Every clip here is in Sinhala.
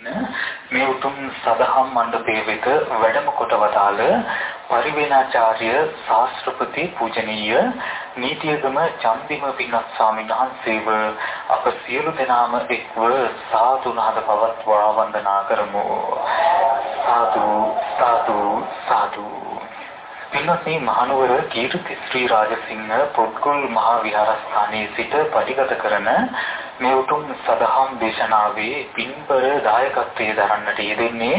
මේ උතුම් සදහම් මණ්ඩපයේ වෙත වැඩම කොට වදාළ පරිවේනාචාර්ය ශාස්ත්‍රපති පූජනීය නීතියගම චන්දිම පින්වත් ස්වාමීන් වහන්සේව අප සියලු දෙනාම එක්ව සාදු නාද පවත්වා වන්දනා කරමු. සාදු සාදු සාදු. පින්වත්නි මහනුවර කීර්ති ශ්‍රී රාජසිංහ පොත්ගුල් මහා විහාරස්ථානයේ සිට පරිගත කරන මේ උතුම් සදහම් දේශනාවේ පින්බර දායකත්වයේ දරන්නට යෙදෙන්නේ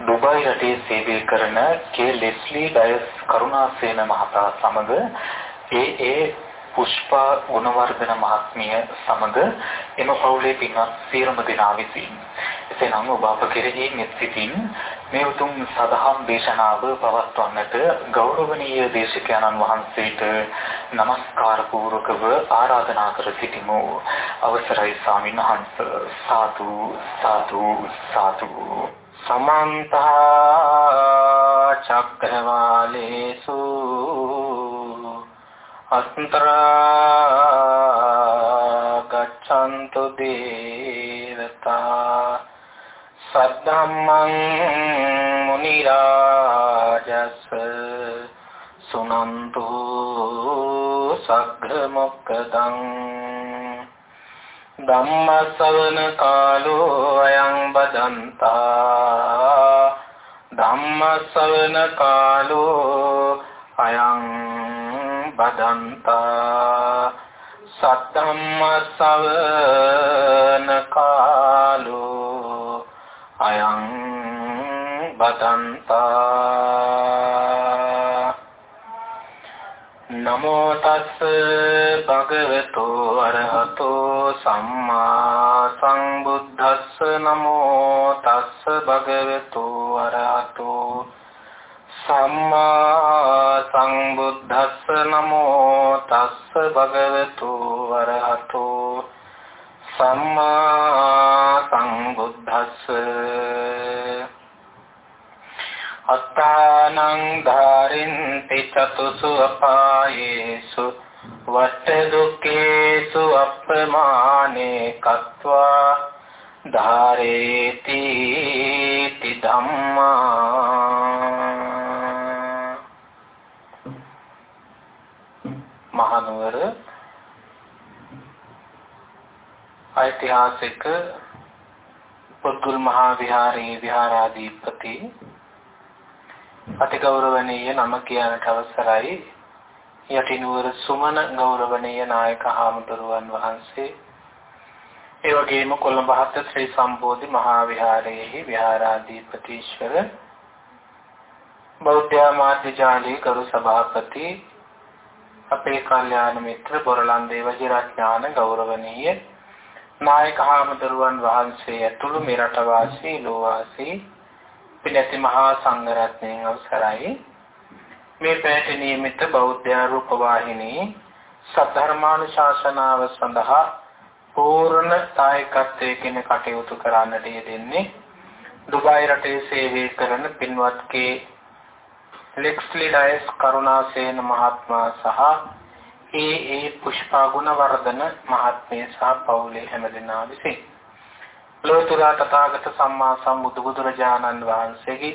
ඩුබායි රටේ සේවය කරන කේ ලෙස්ලි ඩයස් කරුණාසේන මහතා සමග ඒ ඒ පුෂ්පා ගුණවර්ධන මහත්මිය සමග එම පවුලේ පින්වත් සියලුම දෙනා විසින් එසේනම් ඔබ අප කෙරෙහි මෙත් සිතින් මේ උතුම් සදහම් දේශනාව පවත්වන්නට ගෞරවනීය දේශකයන්න් වහන්සේට নমස්කාර පූර්වකව ආරාධනා කර සිටිමු. අවසරයි ස්වාමීන් වහන්ස. සාදු සාදු සාදු. සමන්ත චක්කවාලේසු අන්තරා ගච්ඡන්තු දේවතා සද්ධම්මං මුනි රාජස් සුනන්තු සග්ග මොක්කදං ධම්ම ශ්‍රවණ කාලෝ අයං බදන්තා ධම්ම ශ්‍රවණ කාලෝ අයං බදන්තා සත්තම්ම සවන කාලෝ අයං බදන්තා නමෝ තස් භගවතු අරහතෝ සම්මා සංබුද්දස්ස නමෝ තස් භගවතු අරහතෝ සම්මා සංබුද්දස්ස නමෝ තස්ස භගවතු වරහතෝ සම්මා සංබුද්දස්ස අත්තානං ධාරින්ති චතුසු අපායේසු। වට දුක්ඛේසු අප්‍රමානේ කତ୍වා। ධාරේති ධම්මා। මහනුවර ඓතිහාසික පුද්ගල් මහා විහාරයේ විහාරාධිපති. අතිගෞරවනීය නම කියනට අවසරයි. යටිනුවර සුමන ගෞරවනීය නායක හාමුදුරුවන් වහන්සේ. ඒ වගේම කොළඹ හත ශ්‍රී සම්බෝධි මහා විහාරයේහි විහාරාධිපතිශ්වර බෞද්ධ මාධ්‍ය ජාලයේ ගරු සභාපති. අපේ කල්යාණ මිත්‍ර බොරලන්දේ වජිරඥාන ගෞරවනීය නායක හාමුදුරුවන් වහන්සේ ඇතුළු මෙරට වාසී ලෝවාසී පිළිති මහා සංඝරත්නයන් අවසරයි. මේ පැයට නියමිත බෞද්ධ රූප වාහිනී සද්ධර්මානුශාසනාව සඳහා පූර්ණ දායකත්වයෙන් කටයුතු කරන්නට යෙදෙන්නේ දුබායි රටේ සේවය කරන පින්වත් කේ ලෙක්ස්ලි ඩයස් කරුණාසේන මහත්මයා සහ ඒ ඒ පුෂ්පා ගුණවර්ධන මහත්මිය සහ පවුලේ හැමදෙනා විසින්. ලෝතර තථාගත සම්මා සම්බුදු බුදුරජාණන් වහන්සේගේ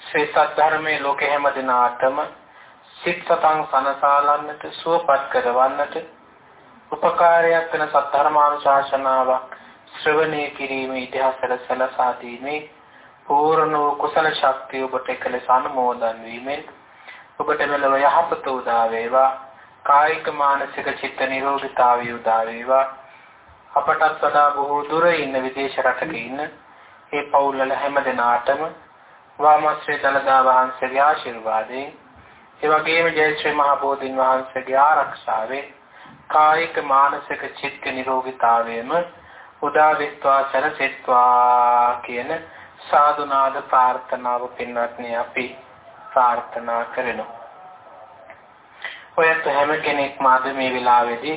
ශ්‍රී සත්‍ය ලෝකේ හැමදෙනාටම සිත් සතං සනසාලන්නට සුවපත් කරවන්නට උපකාරයක් වෙන සද්ධර්මානුශාසනාවක් ශ්‍රවණය කිරීමේ ඉතිහාසල සලසා දීමේ පූර්ණ වූ කුසල ශක්තිය ඔබට එකලස අනුමෝදන් වීමෙන් ඔබට මෙලව යහපත උදා වේවා. කායික මානසික චිත්ත නිරෝගීතාවය උදා වේවා අපටත් වඩා බොහෝ දුර ඉන්න විදේශ රටක ඉන්න ඒ පවුල්වල හැම දෙනාටම වාමශ්‍රී දලදා වහන්සේගේ ආශිර්වාදයෙන් ඒ වගේම ජයශ්‍රී මහ බෝධින් වහන්සේගේ ආරක්ෂාවෙන් කායික මානසික චිත්ත නිරෝගීතාවයම උදා වෙත්වා සැලසෙත්වා කියන සාදුනාද ප්‍රාර්ථනාව පින්වත්නි අපි ප්‍රාර්ථනා කරනවා. ඔයත් හැම කෙනෙක්ම අද මේ වෙලාවේදී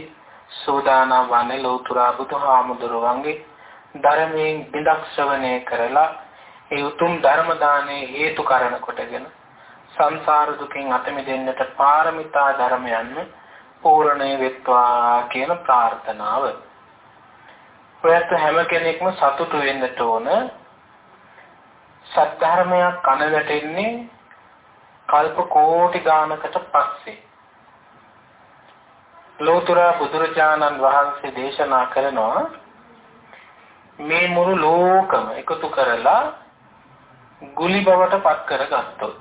සෝදානම් වන්නේ ලෝතුරා බුදුහාමුදුරුවන්ගේ ධර්මයෙන් බිඳක් ශ්‍රවණය කරලා ඒ උතුම් ධර්ම දානයේ හේතු කරන කොටගෙන සංසාර දුකින් අත මිදෙන්නට පාරමිතා ධර්මයන්ම පූර්ණේ වෙත්වා කියන ප්‍රාර්ථනාව. ඔයත් හැම කෙනෙක්ම සතුටු වෙන්නට ඕන සද්ධර්මයක් කන වැටෙන්නේ කල්ප කෝටි ගානකට පස්සේ ලෝතර බුදුරජාණන් වහන්සේ දේශනා කරනවා මේ මුළු ලෝකම එකතු කරලා ගුලි බවට පත් කරගත්තොත්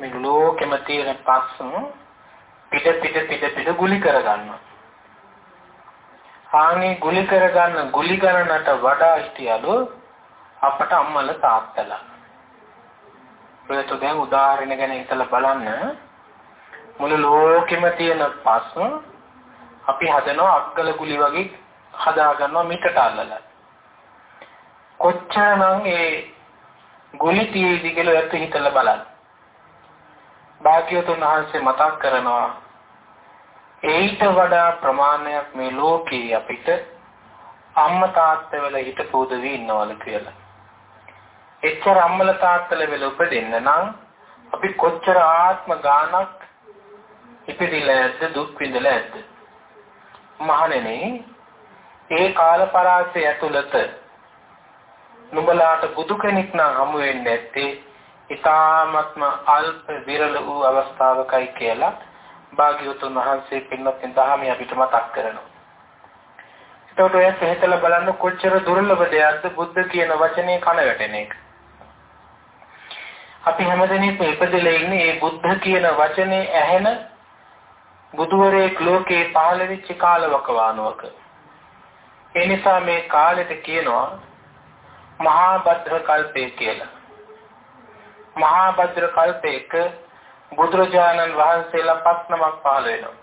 මේ ලෝකෙම තියෙන පස්සම පිට පිට පිට පිට ගුලි කරගන්නවා. ආනේ ගුලි කරගන්න ගුලි ගණනට වඩා හිටියලු අපට අම්මල තාත්තලා. ඔයත් දැන් උදාහරණ ගැන හිතලා බලන්න මුළු ලෝකෙම තියෙන පස් අපි හදනවා අක්කල ගුලි වගේ හදා ගන්නවා මිටට අල්ලලා. කොච්චරනම් ඒ ගුලි තියෙදි කියලා ඔයත් හිතලා බලන්න. භාග්‍යවතුන් වහන්සේ මතක් කරනවා ඒිට වඩා ප්‍රමාණයක් මේ ලෝකේ අපිට අම්මා තාත්තා වෙලා හිටපු උදවි ඉන්නවලු කියලා. එච්චර අම්මල තාත්තල වෙලා උපදින්න නම් අපි කොච්චර ආත්ම ගානක් ඉපදිලා ඇද්ද දුක් විඳලා ඇද්ද මහණෙනි ඒ කාල පරාසය ඇතුළත නුඹලාට බුදු කෙනෙක් නම් හමු වෙන්නේ නැත්තේ ඊ타ත්ම අල්ප විරල වූ අවස්ථාවකයි කියලා භාග්‍යවතුන් වහන්සේ පින්වත් දහමේ අපිට මතක් කරනවා. එතකොට ඔය හිතලා බලන්න කොච්චර දුර්ලභ දෙයක්ද බුද්ධ කියන වචනේ කන වැටෙන එක. අපි හැමදෙනෙම ඉපදෙලා ඉන්නේ මේ බුද්ධ කියන වචනේ ඇහෙන බුදුවරයෙක් ලෝකේ පහළ වෙච්ච කාලවකවානුවක. ඒ නිසා මේ කාලෙට කියනවා මහා භද්‍ර කල්පය කියලා. මහා භද්‍ර කල්පයක බුදුරජාණන් වහන්සේලා පස් නමක් පහළ වෙනවා.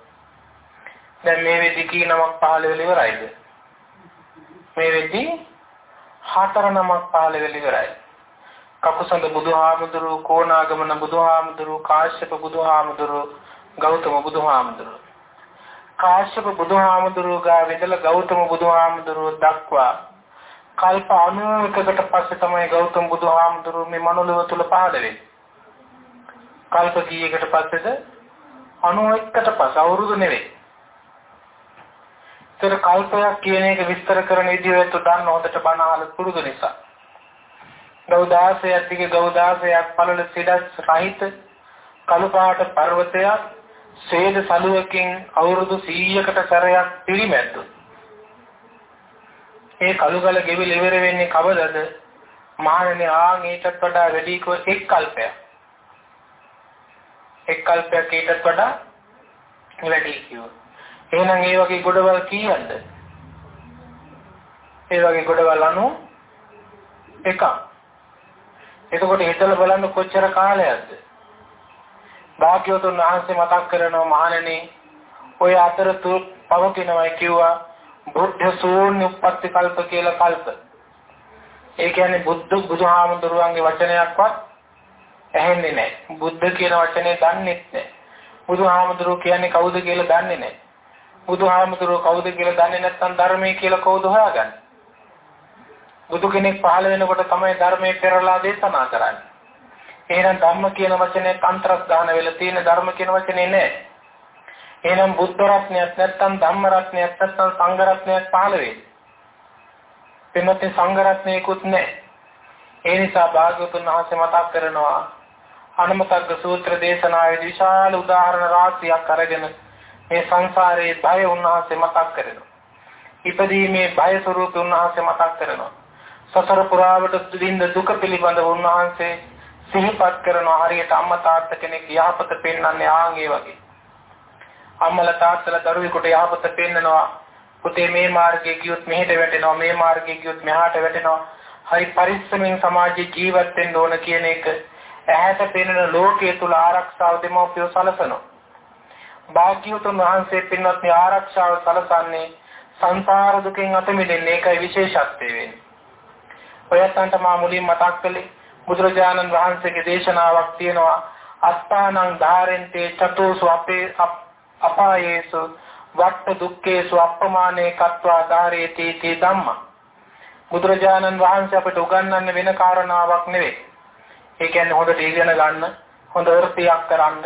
දැන් මේ වෙදි කී නමක් පහළ වෙලා ඉවරයිද? මේ වෙදි හතර නමක් පහළ වෙලා ඉවරයි. කකුසඳ බුදුහාමුදුරු, කෝණාගමන බුදුහාමුදුරු, කාශ්‍යප බුදුහාමුදුරු ගෞතම බුදුහාමුදුරුවෝ කාශ්‍යප බුදුහාමුදුරුවෝ ගා විදලා ගෞතම බුදුහාමුදුරුවෝ දක්වා කල්ප 91කට පස්සේ තමයි ගෞතම බුදුහාමුදුරුවෝ මේ මනුලව තුල පහළ වෙන්නේ. කල්ප කීයකට පස්සේද? 91කට පස්සේ අවුරුදු නෙවෙයි. ඒතර කල්පයක් කියන එක විස්තර කරන විදිහට දන්න හොඳට බණ අහලා පුරුදු නිසා. ගෞදාසයක් දිගේ ගෞදාසයක් පළල සිඩස් රහිත කළු පාට පර්වතයක් සේද සලුවකින් අවුරුදු 100කට සැරයක් පිරිමැද්දොත් ඒ කලුගල ගෙවිල ඉවර වෙන්නේ කවදද? මහණෙනි ආන් ඊටත් වඩා වැඩි කෝ එක් කල්පයක්. එක් කල්පයක් ඊටත් වඩා වැඩි කියෝ. එහෙනම් ඒ වගේ ගොඩවල් කීයක්ද? ඒ වගේ ගොඩවල් අනු එකක්. එතකොට හිතලා බලන්න කොච්චර කාලයක්ද? භාග්‍යවතුන් වහන්සේ මතක් කරනවා මහණෙනි ඔය අතරතුර පවතිනවා කිව්වා බුද්ධ ශූන්‍ය උප්පත්ති කල්ප කියලා කල්ප. ඒ කියන්නේ බුද්ධ බුදුහාමුදුරුවන්ගේ වචනයක්වත් ඇහෙන්නේ නැහැ. බුද්ධ කියන වචනේ දන්නේ නැහැ. බුදුහාමුදුරුවෝ කියන්නේ කවුද කියලා දන්නේ නැහැ. බුදුහාමුදුරුවෝ කවුද කියලා දන්නේ නැත්නම් ධර්මයේ කියලා කවුද හොයාගන්නේ? බුදු කෙනෙක් පහළ වෙනකොට තමයි ධර්මයේ පෙරලා දේශනා කරන්නේ. එහෙනම් ධම්ම කියන වචනේ අන්තරස්ථාන වෙලා තියෙන ධර්ම කියන වචනේ නෑ. එහෙනම් බුද්ධ රත්නයක් නැත්නම් ධම්ම රත්නයක් නැත්නම් සංඝ රත්නයක් පහළ වෙයි. එන්නතේ සංඝ රත්නයකුත් නෑ. ඒ නිසා භාග්‍යවතුන් වහන්සේ මතක් කරනවා අනුමතග්ග සූත්‍ර දේශනාවේ විශාල උදාහරණ රාශියක් අරගෙන මේ සංසාරයේ බය උන්වහන්සේ මතක් කරනවා. ඉපදීමේ බය ස්වરૂප උන්වහන්සේ මතක් කරනවා. සසර පුරාවට දින්න දුක පිළිබඳව උන්වහන්සේ සිහිපත් කරනවා හරියට අම්මා තාත්තා කෙනෙක් යහපත පෙන්වන්නේ ආන් ඒ වගේ. අම්මලා තාත්තලා දරුවෙකුට යහපත පෙන්නනවා. පුතේ මේ මාර්ගයේ ගියොත් මෙහෙට වැටෙනවා මේ මාර්ගයේ ගියොත් මෙහාට වැටෙනවා. හරි පරිස්සමෙන් සමාජයේ ජීවත් වෙන්න ඕන කියන එක ඇහැට පෙනෙන ලෝකයේ තුල ආරක්ෂාව දෙමව්පියෝ සලසනවා. භාග්‍යවතුන් වහන්සේ පින්වත් මේ ආරක්ෂාව සලසන්නේ සංසාර දුකෙන් අත මිදෙන්න ඒකයි විශේෂත්වය වෙන්නේ. ඔයයන්ට මා මුලින් මතක් කළේ බුදුරජාණන් වහන්සේගේ දේශනාවක් තියෙනවා. අස්ථානං ධාරෙන්තේ චතුසු අපේ අපායේසු වට දුක්ඛේසු අප්පමානේ කତ୍වා ධාරේති තී ධම්ම. බුදුරජාණන් වහන්සේ අපට උගන්වන්න වෙන කාරණාවක් නෙවෙයි. ඒ කියන්නේ හොඳට ඉගෙන ගන්න හොඳ වෘත්තියක් කරන්න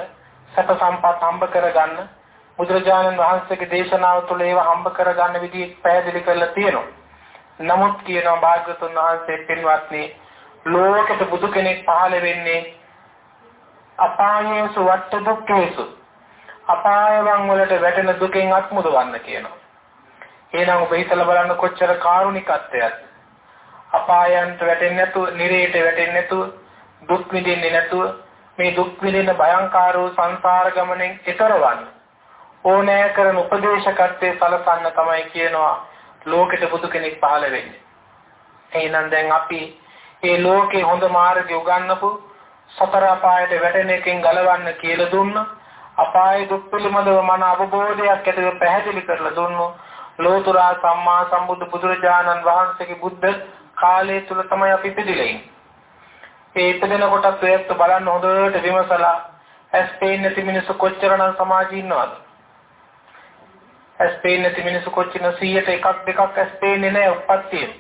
සැප සම්පත් හම්බ කරගන්න. බුදුරජාණන් වහන්සේගේ දේශනාව තුළ ඒවා හම්බ කරගන්න විදිහ පැහැදිලි කරලා තියෙනවා. නමුත් කියනවා භාග්‍යතුන් වහන්සේ පින්වත්නි ලෝකෙට බුදු කෙනෙක් පහළ වෙන්නේ අපායේසු වට දුක්ඛේසු අපායවන් වලට වැටෙන දුකෙන් අත්මුදවන්න කියනවා. එහෙනම් ඔබ හිතලා බලන්න කොච්චර කාරුණිකත්වයක්ද. අපායන්ට වැටෙන්නේ නැතුව, නිරේට වැටෙන්නේ නැතුව, දුක් විඳින්නේ නැතුව මේ දුක් විඳින භයංකාර වූ සංසාර ගමනෙන් ඈතරවන්න. ඕනෑ කරන උපදේශකත්වයේ සලසන්න තමයි කියනවා ලෝකෙට බුදු කෙනෙක් පහළ වෙන්නේ. එහෙනම් දැන් අපි මේ ලෝකේ හොඳ මාර්ගය උගන්වපු සතර අපායට වැටෙන එකෙන් ගලවන්න කියලා දුන්නා. අපාය දුක් පිළිබඳව මන අවබෝධයක් ඇතිව පැහැදිලි කරලා දුන්නු. ලෝතුරා සම්මා සම්බුදු බුදුරජාණන් වහන්සේගේ බුද්ධ කාලය තුල තමයි අපි ඉපදිලා ඉන්නේ. ඒ ඉපදෙන කොටත් ඔයත් බලන්න හොඳට විමසලා ඇස් පේන්නේ නැති මිනිස්සු කොච්චරනම් සමාජයේ ඉන්නවද? ඇස් පේන්නේ නැති මිනිස්සු කොච්චර 100ට එකක් දෙකක් ඇස් පේන්නේ නැහැ උප්පත්තියේ.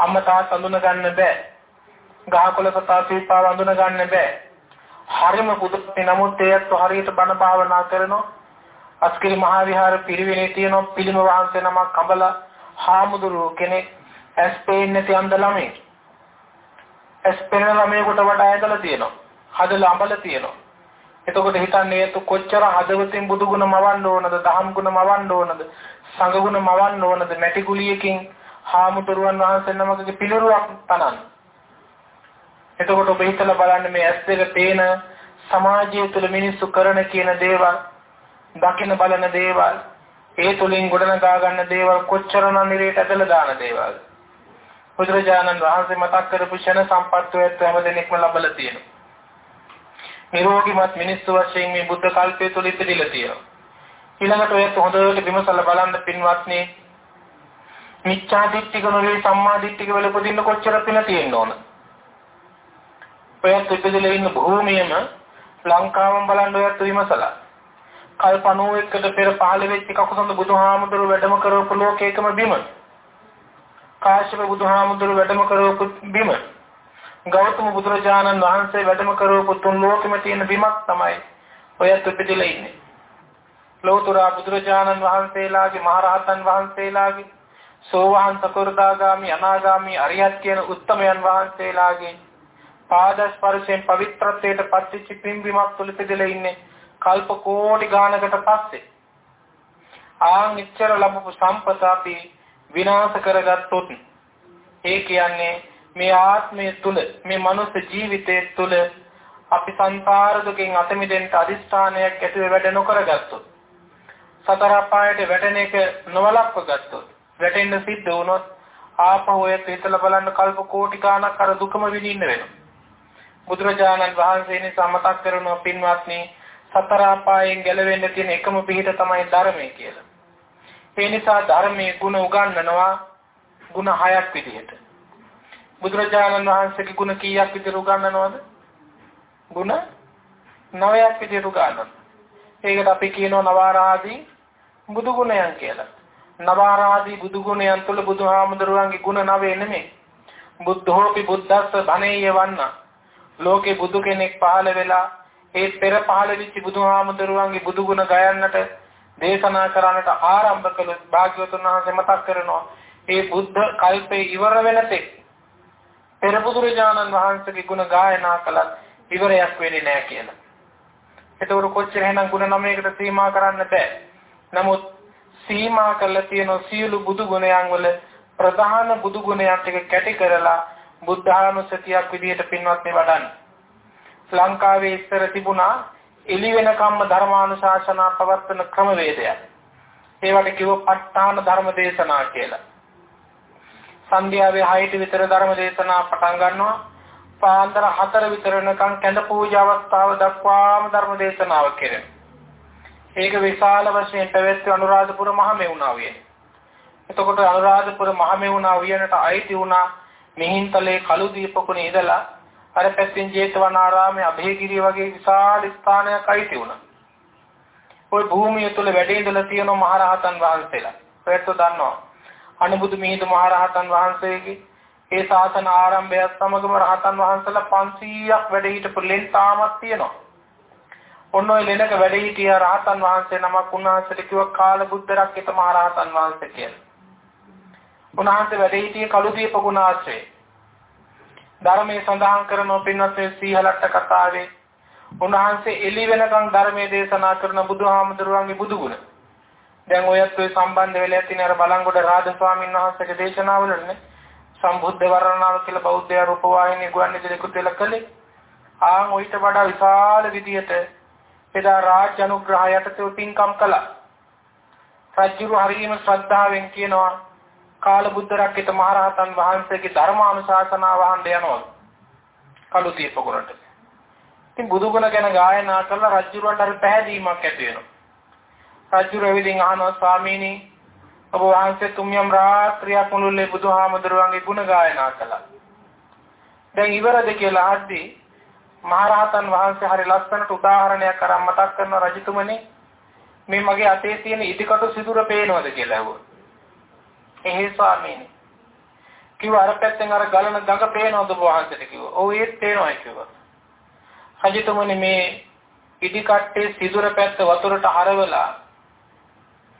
අම්මා තාත්තා අඳුන ගන්න බෑ. ගහකොළ සතා සීපාව අඳුන ගන්න බෑ. හරිම පුදුමයි නමුත් ඒත් හරියට බණ භාවනා කරනවා. අස්කිරි මහා විහාර පිරිවෙනේ තියෙන පිළිම වහන්සේ නමක් කඹල හාමුදුරුව කෙනෙක් ඇස් පේන්නේ නැති අන්ධ ළමයි. ඇස් පෙනෙන ළමයෙකුට වඩා ඇදලා තියෙනවා. හදලා අඹල තියෙනවා. එතකොට හිතන්නේ ඒත් කොච්චර හදවතින් බුදු ගුණ මවන්න ඕනද, දහම් ගුණ මවන්න ඕනද, සංඝ ගුණ මවන්න ඕනද, මැටි කුලියකින් හාමුදුරුවන් වහන්සේ නමකගේ පිළිරුවක් තනන්න. එතකොට ඔබ හිතලා බලන්න මේ ඇස් දෙක පේන සමාජය තුළ මිනිස්සු කරන කියන දේවල්, දකින බලන දේවල්, ඒ තුලින් ගොඩනගා ගන්න දේවල් කොච්චරනම් නිරේට ඇදලා දාන දේවල්. බුදුරජාණන් වහන්සේ මතක් කරපු ෂණ සම්පත්තියත් හැමදෙනෙක්ම ලබලා තියෙනවා. නිරෝගිමත් මිනිස්සු වශයෙන් මේ බුද්ධ කල්පය තුළ ඉපදිලා තියෙනවා. ඊළඟට ඔයත් හොඳට විමසලා බලන්න පින්වත්නි මිච්ඡා දිට්ඨික නෙවෙයි සම්මා දිට්ඨික වල උපදින්න කොච්චර පින තියෙන්න ඕන. ඔයත් ඉපදිලා ඉන්න භූමියම ලංකාවම බලන්න ඔයත් විමසලා. කල්ප 91කට පෙර පහළ වෙච්ච කකුසඳ බුදුහාමුදුරුව වැඩම කරවපු ලෝකේකම බිම. කාශ්‍යප බුදුහාමුදුරුව වැඩම කරවපු බිම. ගෞතම බුදුරජාණන් වහන්සේ වැඩම කරවපු තුන් ලෝකෙම තියෙන බිමක් තමයි ඔයත් උපදිලා ඉන්නේ. ලෝතුරා බුදුරජාණන් වහන්සේලාගේ මහරහතන් වහන්සේලාගේ සෝවාන් සකෘදාගාමි අනාගාමි අරියත් කියන උත්තමයන් වහන්සේලාගේ පාද ස්පර්ශයෙන් පවිත්‍රත්වයට පත්වෙච්ච පින්බිමක් තුල ඉපදෙලා ඉන්නේ කල්ප කෝටි ගානකට පස්සේ. ආන් ඉච්ඡර ලැබපු සම්පත අපි විනාශ කරගත්තොත් ඒ කියන්නේ මේ ආත්මය තුල මේ මනුස්ස ජීවිතයේ තුල අපි සංසාර දුකෙන් අත මිදෙන්න අදිස්ථානයක් ඇතුව වැඩ නොකරගත්තොත් සතර අපායට වැටෙන එක නොවලක්ව ගත්තොත් වැටෙන්න සිද්ධ වුණොත් ආපහු ඒ හිතලා බලන්න කල්ප කෝටි ගාණක් අර දුකම විඳින්න වෙනවා බුදුරජාණන් වහන්සේ නිසා මතක් කරනවා පින්වත්නි සතර අපායෙන් ගැලවෙන්න තියෙන එකම පිහිට තමයි ධර්මය කියලා. ඒ නිසා ධර්මයේ ගුණ උගන්වනවා ගුණ හයක් විදිහට. බුදුරජාණන් වහන්සේගේ ගුණ කීයක් විතර උගන්වනවද? ගුණ 9ක් විතර උගන්වනවා. ඒකට අපි කියනවා නවාරාදී බුදු ගුණයන් කියලා. නවාරාදී බුදු ගුණයන් තුළ බුදුහාමුදුරුවන්ගේ ගුණ 9 නෙමෙයි. බුද්ධෝපි බුද්දස්ස ධනෙය වන්න. ලෝකේ බුදු කෙනෙක් පහළ වෙලා ඒ පෙර පහළ වෙච්ච බුදුහාමුදුරුවන්ගේ බුදු ගුණ ගයන්නට දේශනා කරන්නට ආරම්භ කළ භාග්‍යවතුන් වහන්සේ මතක් කරනවා. ඒ බුද්ධ කල්පේ ඉවර වෙන තෙක් පෙර බුදුරජාණන් වහන්සේගේ ගුණ ගායනා කළත් ඉවරයක් වෙන්නේ නැහැ කියලා. ඒතකොට කොච්චර එහෙනම් ගුණ නමයකට සීමා කරන්න බෑ. නමුත් සීමා කරලා තියෙන සියලු බුදු ගුණයන් වල ප්‍රධාන බුදු ගුණයන් ටික කැටි කරලා බුද්ධානුස්සතියක් විදිහට පින්වත්නි වඩන්න. ලංකාවේ ඉස්සර තිබුණා එළි වෙනකම්ම ධර්මානුශාසනා පවත්වන ක්‍රමවේදයක්. ඒවට කිව්ව ප ဋ ාණ ධර්ම දේශනා කියලා. සන්ධ්‍යාවේ 6ට විතර ධර්ම දේශනා පටන් ගන්නවා. පාන්දර 4 විතර වෙනකන් කැඳ පූජා අවස්ථාව දක්වාම ධර්ම දේශනාව කෙරෙනවා. ඒක විශාල වශයෙන් පැවැත්වි අනුරාධපුර මහමෙවුනාවිය. එතකොට අනුරාධපුර මහමෙවුනාවියනට අයිති වුණා මිහින්තලේ කළු දීපකුණේ ඉඳලා අර පැත්තෙන් ජේතවනාරාමයේ અભේගිරිය වගේ විශාල ස්ථානයක් අයිති වුණා. ওই භූමිය තුල වැඩ ඉඳලා තියෙන මහරහතන් වහන්සේලා. ඔයත් දන්නවා. අනුබුදු මිහිඳු මහරහතන් වහන්සේගේ ඒ ශාසන ආරම්භයත් සමගම රහතන් වහන්සේලා 500ක් වැඩ හිටපු ලෙන් තාමත් තියෙනවා. ඔන්න ඔය ලෙනක වැඩ හිටිය රහතන් වහන්සේ නමක් උන්වහන්සේට කිව්ව කාල බුද්ධ රක්කිත මහරහතන් වහන්සේ කියලා. උන්වහන්සේ වැඩ හිටියේ කළුදීප ගුණාශ්‍රේ. ධර්මයේ සඳහන් කරන පින්වත් සීහලට්ට කතාවේ උන්වහන්සේ එළි වෙනකන් ධර්මයේ දේශනා කරන බුදුහාමුදුරුවන්ගේ බුදුගුණ. දැන් ඔයත් ඔය සම්බන්ධ වෙලා තියෙන අර බලංගොඩ රාජ ස්වාමීන් වහන්සේගේ දේශනාවලනේ සම්බුද්ධ වර්ණනාව කියලා බෞද්ධ රූප වාහිනිය ගුවන්විදුලිකුත් වෙලා කළේ. ආන් ඔయిత වඩා විශාල විදියට එදා රාජ්‍ය අනුග්‍රහය යටතේ පින්කම් කළා. රජුරු හරීම ශ්‍රද්ධාවෙන් කියනවා කාල බුද්ධ රක්කිත මහරහතන් වහන්සේගේ ධර්මානුශාසනාව අහන්න යනවා. කළු තීපගොරට. ඉතින් බුදුගුණ ගැන ගායනා කරලා රජුරන්ට හරි පැහැදීමක් ඇති වෙනවා. රජුර එවිදින් අහනවා ස්වාමීනි ඔබ වහන්සේ තුම්යම් රාත්‍රියක් මුළුල්ලේ බුදුහාමුදුරුවන්ගේ ගුණ ගායනා කළා. දැන් ඉවරද කියලා අහද්දී මහරහතන් වහන්සේ හරි ලස්සනට උදාහරණයක් අරන් මතක් කරන රජතුමනි මේ මගේ අතේ තියෙන ඉදිකටු සිදුර පේනවද කියලා ඇහුවා. එහේ ස්වාමීනි. කිව්වා අර පැත්තෙන් අර ගලන ගඟ පේනවද ඔබ වහන්සේට කිව්වා. ඔව් ඒත් පේනවා කිව්වා. රජතුමනි මේ ඉදිකට්ටේ සිදුර පැත්ත වතුරට හරවලා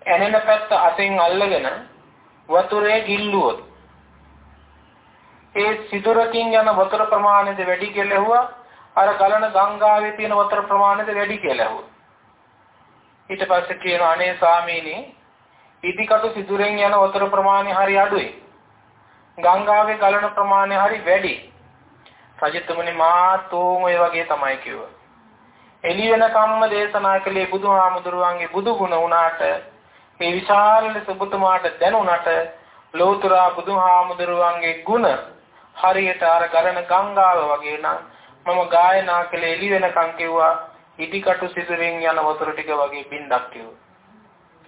ඇනෙන පැත්ත අතෙන් අල්ලගෙන වතුරේ ගිල්ලුවොත් ඒ සිදුරකින් යන වතුර ප්‍රමාණයද වැඩි කියලා ඇහුවා අර ගලන ගංගාවේ තියෙන වතුර ප්‍රමාණයද වැඩි කියලා ඇහුවා ඊට පස්සේ කියනවා අනේ ස්වාමීනි ඉදිකටු සිදුරෙන් යන වතුර ප්‍රමාණය හරි අඩුයි. ගංගාවේ ගලන ප්‍රමාණය හරි වැඩි. රජතුමනි මාතෝම ඒ වගේ තමයි කිව්වා. එළි වෙන කම්ම දේශනා කළේ බුදුහාමුදුරුවන්ගේ බුදු ගුණ උනාට මේ විශාල ලෙස ඔබතුමාට දැනුණට ලෝතර බුදුහාමුදුරුවන්ගේ ගුණ හරියට අර ගලන ගංගාව වගේ නම් මම ගායනා කළේ එළි වෙනකම් කිව්වා ඉදිකටු සිදුරෙන් යන වතුර ටික වගේ බින්දක් කිව්වා.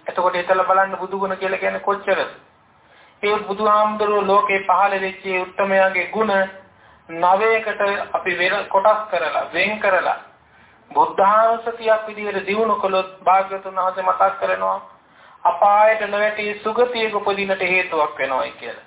එතකොට හිතලා බලන්න බුදුගුණ කියලා කියන්නේ කොච්චරද? ඒ බුදුහාමුදුරුවෝ ලෝකේ පහළ වෙච්ච උත්තමයාගේ ගුණ නවයකට අපි වෙන කොටස් කරලා වෙන් කරලා බුද්ධානුස්සතියක් විදිහට දිනු කළොත් භාග්‍යතුන් වහන්සේ මතක් කරනවා අපායට නොවැටි සුගතියක උපදිනට හේතුවක් වෙනවායි කියලා.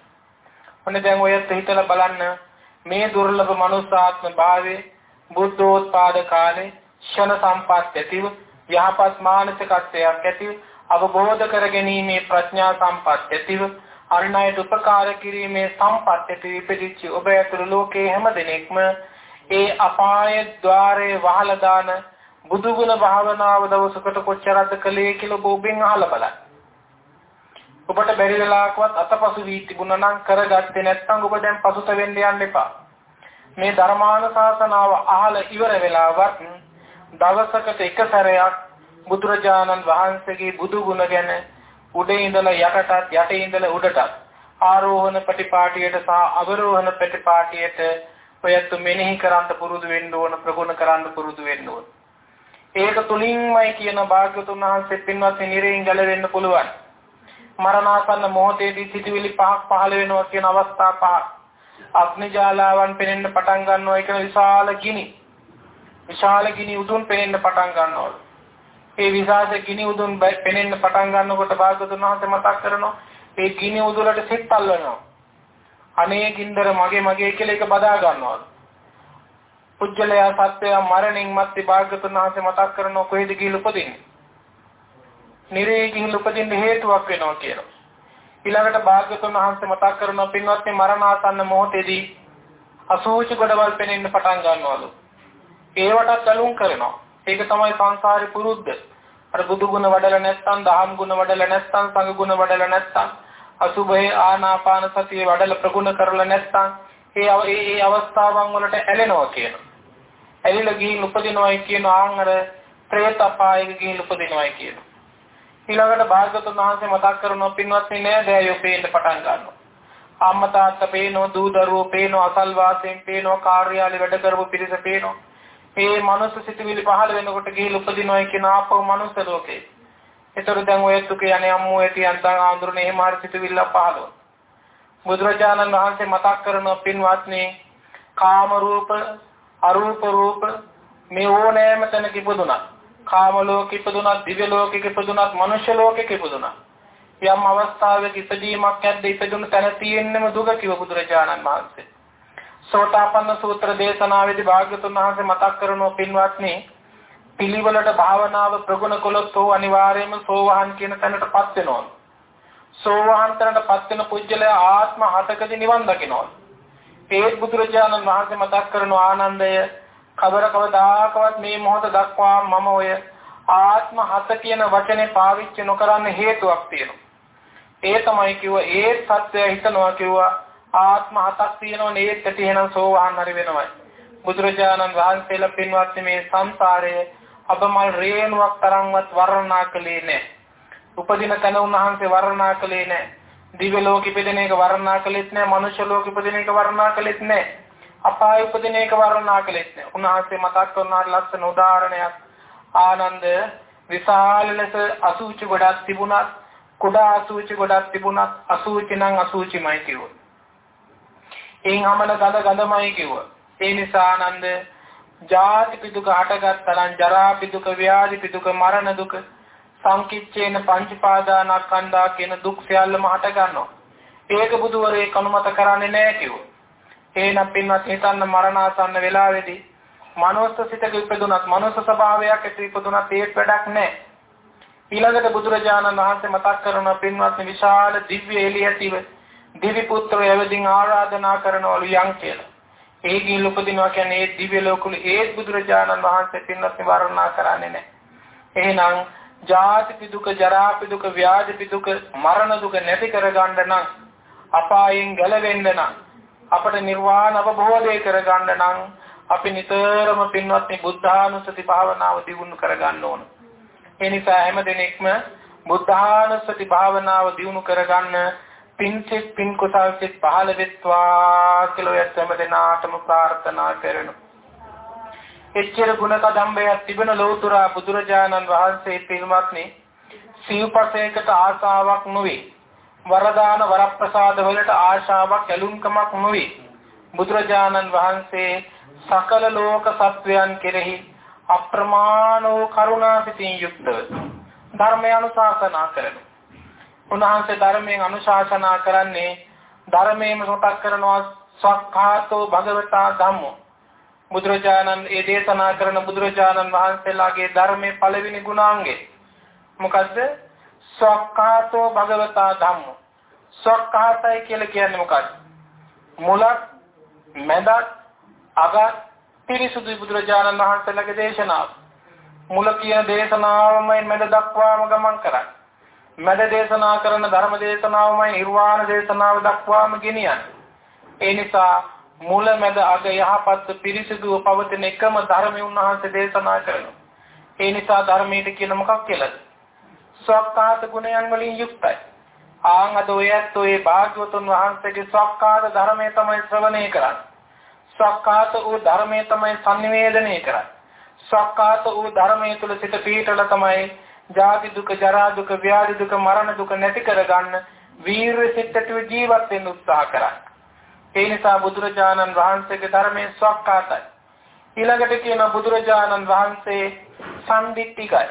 ඔන්න දැන් ඔයත් හිතලා බලන්න මේ දුර්ලභ මනුස්සාත්ම භාවයේ බුද්ධෝත්පාද කාලේ ෂණ සම්පත් ඇතිව යහපත් මානසිකත්වයක් ඇතිව අවබෝධ කර ගැනීමේ ප්‍රඥා සම්පත් ඇතිව අරණයට උපකාර කිරීමේ සම්පත් ඇති ඉපදිච්ච ඔබ ඇතුළු ලෝකේ හැම දෙනෙක්ම ඒ අපාය ద్వාරේ වහලා දාන බුදුගුණ භාවනාව දවසකට කොච්චරද කළේ කියලා ඔබ ඔබෙන් අහලා බලන්න. ඔබට බැරි වෙලාවකවත් අතපසු වී තිබුණා නම් කරගත්තේ නැත්නම් ඔබ දැන් පසුත වෙන්න යන්න එපා. මේ ධර්මානුශාසනාව අහලා ඉවර වෙලාවත් දවසකට එක සැරයක් බුදුරජාණන් වහන්සේගේ බුදු ගුණ ගැන උඩේ ඉඳලා යටටත් යටේ ඉඳලා උඩටත් ආරෝහණ ප්‍රතිපාටියට සහ අවරෝහණ ප්‍රතිපාටියට ඔයත් මෙනෙහි කරන්න පුරුදු වෙන්න ඕන ප්‍රගුණ කරන්න පුරුදු වෙන්න ඕන. ඒක තුලින්මයි කියන භාග්‍යතුන් වහන්සේ පින්වත් නිරේන් ගැලවෙන්න පුළුවන්. මරණාසන්න මොහොතේදී සිටිවිලි පහක් පහළ වෙනවා කියන අවස්ථා පහ. අග්නි ජාලාවන් පෙනෙන්න පටන් ගන්නවා කියන විශාල ගිනි. විශාල ගිනි උදුන් පෙනෙන්න පටන් ගන්නවා. ඒ විශාස ගිනි උදුන් පෙනෙන්න පටන් ගන්නකොට භාගතුන් වහන්සේ මතක් කරනවා ඒ ගිනි උදුලට සිත් අල්ලනවා. අනේ ගින්දර මගේ මගේ කියලා ඒක බදා ගන්නවා. පුජ්‍යලයා සත්‍යය මරණින් මත්තේ භාගතුන් වහන්සේ මතක් කරනවා කොහෙද ගිහින් උපදින්නේ? නිරේ ගිහින් උපදින්න හේතුවක් වෙනවා කියනවා. ඊළඟට භාගතුන් වහන්සේ මතක් කරනවා පින්වත්නි මරණාසන්න මොහොතේදී අසෝචි ගොඩවල් පෙනෙන්න පටන් ගන්නවලු. ඒවටත් ඇලුම් කරනවා. ඒක තමයි සංසාරේ පුරුද්ද. අර බුදු ගුණ වඩලා නැත්නම්, දහම් ගුණ වඩලා නැත්නම්, සංඝ ගුණ වඩලා නැත්නම්, අසුභේ ආනාපාන සතිය වඩලා ප්‍රගුණ කරලා නැත්නම්, ඒ ඒ අවස්ථාවන් වලට ඇලෙනවා කියනවා. ඇලිලා ගිහින් උපදිනවයි කියන ආන්තර ප්‍රේත අපායක ගිහින් උපදිනවයි කියනවා. ඊළඟට භාගතුන් වහන්සේ මතක් කරනවා පින්වත්නි නෑ දෑයෝ පේන්න පටන් ගන්නවා. අම්මා තාත්තා පේනවා, දූ දරුවෝ පේනවා, අසල්වාසීන් පේනවා, කාර්යාලේ වැඩ කරපු පිරිස පේනවා. ඒ මනුස්ස සිතුවිලි පහළ වෙනකොට ගිහිල්ලා උපදිනවයි කියන ආපහු මනුස්ස ලෝකේ. ඒතර දැන් ඔයත් කියන්නේ අම්මෝ ඇති අන්තං ආඳුරනේ එහෙම හරි සිතුවිල්ල පහළ බුදුරජාණන් වහන්සේ මතක් කරන පින්වත්නි කාම රූප අරූප රූප මේ ඕනෑම තැනක ඉපදුණා. කාම ලෝකෙ ඉපදුණා, දිව්‍ය ලෝකෙ ඉපදුණා, මනුෂ්‍ය ලෝකෙ ඉපදුණා. යම් අවස්ථාවක ඉපදීමක් ඇද්ද ඉපදුණු තැන තියෙන්නම දුක කිව බුදුරජාණන් වහන්සේ. සෝතාපන්න සූත්‍ර දේශනාවේදී භාග්‍යතුන් වහන්සේ මතක් කරනෝ පින්වත්නි පිළිවෙලට භාවනාව ප්‍රගුණ කළොත් ਉਹ අනිවාර්යයෙන්ම සෝවාන් කියන තැනටපත් වෙනවා. සෝවාන් තැනටපත් වෙන පුජ්‍යලයා ආත්ම හතකදී නිවන් දකිනවා. ඒ බුදුරජාණන් වහන්සේ මතක් කරන ආනන්දය කවර කවදාකවත් මේ මොහොත දක්වා මම ඔය ආත්ම හත කියන වචනේ පාවිච්චි නොකරන්න හේතුවක් තියෙනවා. ඒ තමයි කිව්ව ඒ සත්‍යය හිතනවා කිව්වා ආත්ම හතක් තියෙනවනේ ඒත් ඇති එහෙනම් සෝවාන් හරි වෙනවයි. බුදුරජාණන් වහන්සේලා පින්වත් මේ සංසාරයේ අබමල් රේණුවක් තරම්වත් වර්ණනා කළේ නැහැ. උපදින තැන උන්වහන්සේ වර්ණනා කළේ නැහැ. දිව්‍ය ලෝකෙ ඉපදෙන එක වර්ණනා කළෙත් නැහැ. මනුෂ්‍ය ලෝකෙ ඉපදෙන එක වර්ණනා කළෙත් නැහැ. අපාය උපදින එක වර්ණනා කළෙත් නැහැ. උන්වහන්සේ මතක් කරනාට ලස්සන උදාහරණයක් ආනන්ද විශාල ලෙස අසුචි ගොඩක් තිබුණත් කුඩා අසුචි ගොඩක් තිබුණත් අසුචි නම් අසුචිමයි කිව්වා. එයින් හැමල ගඳ ගඳමයි කිව්වා. ඒ නිසා ආනන්ද ජාති පිදුක හටගත් තරම් ජරා පිදුක ව්‍යාධි පිදුක මරණ දුක සංකිච්ඡේන පංචපාදානස්කන්ධා කියන දුක් සියල්ලම හට ගන්නවා. ඒක බුදුවරේ කනුමත කරන්නේ නැහැ කිව්වා. එහෙනම් පින්වත් හිතන්න මරණාසන්න වෙලාවේදී මනෝස්ත සිතක ඉපදුනත් මනෝස්ත ස්වභාවයක් ඇති ඉපදුනත් ඒත් වැඩක් නැහැ. ඊළඟට බුදුරජාණන් වහන්සේ මතක් කරන පින්වත් විශාල දිව්‍ය එළිය ඇතිව දිවි පුත්‍රය එවදින් ආරාධනා කරනවලු යම් කියලා. ඒකින් උපදිනවා කියන්නේ ඒ දිව්‍ය ලෝකුළු ඒ බුදුරජාණන් වහන්සේ පින්වත් වර්ණනා කරන්නේ නැහැ. එහෙනම් ජාති දුක, ජරා දුක, ව්‍යාධි දුක, මරණ දුක නැති කරගන්න නම් අපායෙන් ගැලවෙන්න නම් අපට නිර්වාණ අවබෝධය කරගන්න නම් අපි නිතරම පින්වත්නි බුද්ධානුස්සති භාවනාව දියුණු කරගන්න ඕන. ඒ නිසා හැම දිනෙකම බුද්ධානුස්සති භාවනාව දියුණු කරගන්න පින්චෙත් පින් කුසල්චෙත් පහළ වෙත්වා කියලා හැම දිනාටම ප්‍රාර්ථනා කරනවා. එච්චර ගුණ කදම්බයක් තිබෙන ලෞතුරා බුදුරජාණන් වහන්සේ පින්වත්නි සිව්පසයකට ආසාවක් නොවේ වරදාන වරප්‍රසාද වලට ආශාවක් ඇලුම්කමක් නොවේ. බුදුරජාණන් වහන්සේ සකල ලෝක සත්වයන් කෙරෙහි අප්‍රමාණෝ කරුණාසිතින් යුක්තව ධර්මය අනුශාසනා කරන උන්වහන්සේ ධර්මයෙන් අනුශාසනා කරන්නේ ධර්මයෙන් සොටක් කරනවා සක්ඛාතෝ භගවතා ධම්මෝ. බුදුරජාණන් ඒ දේශනා කරන බුදුරජාණන් වහන්සේලාගේ ධර්මයේ පළවෙනි ගුණාංගය මොකද්ද? සක්කාතෝ භගවතා ධම්ම. සක්කාතයි කියලා කියන්නේ මොකක්ද? මුලක්, මැදක්, අගක් පිරිසුදු බුදුරජාණන් වහන්සේලාගේ දේශනාව. මුල කියන දේශනාවමයි මැද දක්වාම ගමන් කරන්නේ. මැද දේශනා කරන ධර්ම දේශනාවමයි නිර්වාණ දේශනාව දක්වාම ගෙනියන්නේ. ඒ නිසා මුල මැද අග යහපත් පිරිසිදුව පවතින එකම ධර්මය උන්වහන්සේ දේශනා කරනවා. ඒ නිසා ධර්මයට කියන මොකක් කියලාද? සක්කාත ගුණයන් වලින් යුක්තයි. ආන් අද ඔයත් ඔය භාග්‍යවතුන් වහන්සේගේ සක්කාත ධර්මය තමයි ශ්‍රවණය කරන්නේ. සක්කාත වූ ධර්මය තමයි sannivedanaya කරන්නේ. සක්කාත වූ ධර්මය තුල සිට පිහිටලා තමයි ජාති දුක, ජරා දුක, ව්‍යාධි දුක, මරණ දුක නැති කරගන්න වීර සිතට ජීවත් වෙන්න උත්සාහ කරන්නේ. ඒ නිසා බුදුරජාණන් වහන්සේගේ ධර්මයේ ස්වකහාතයි. ඊළඟට කියන බුදුරජාණන් වහන්සේ සම්දිත්තිකයි.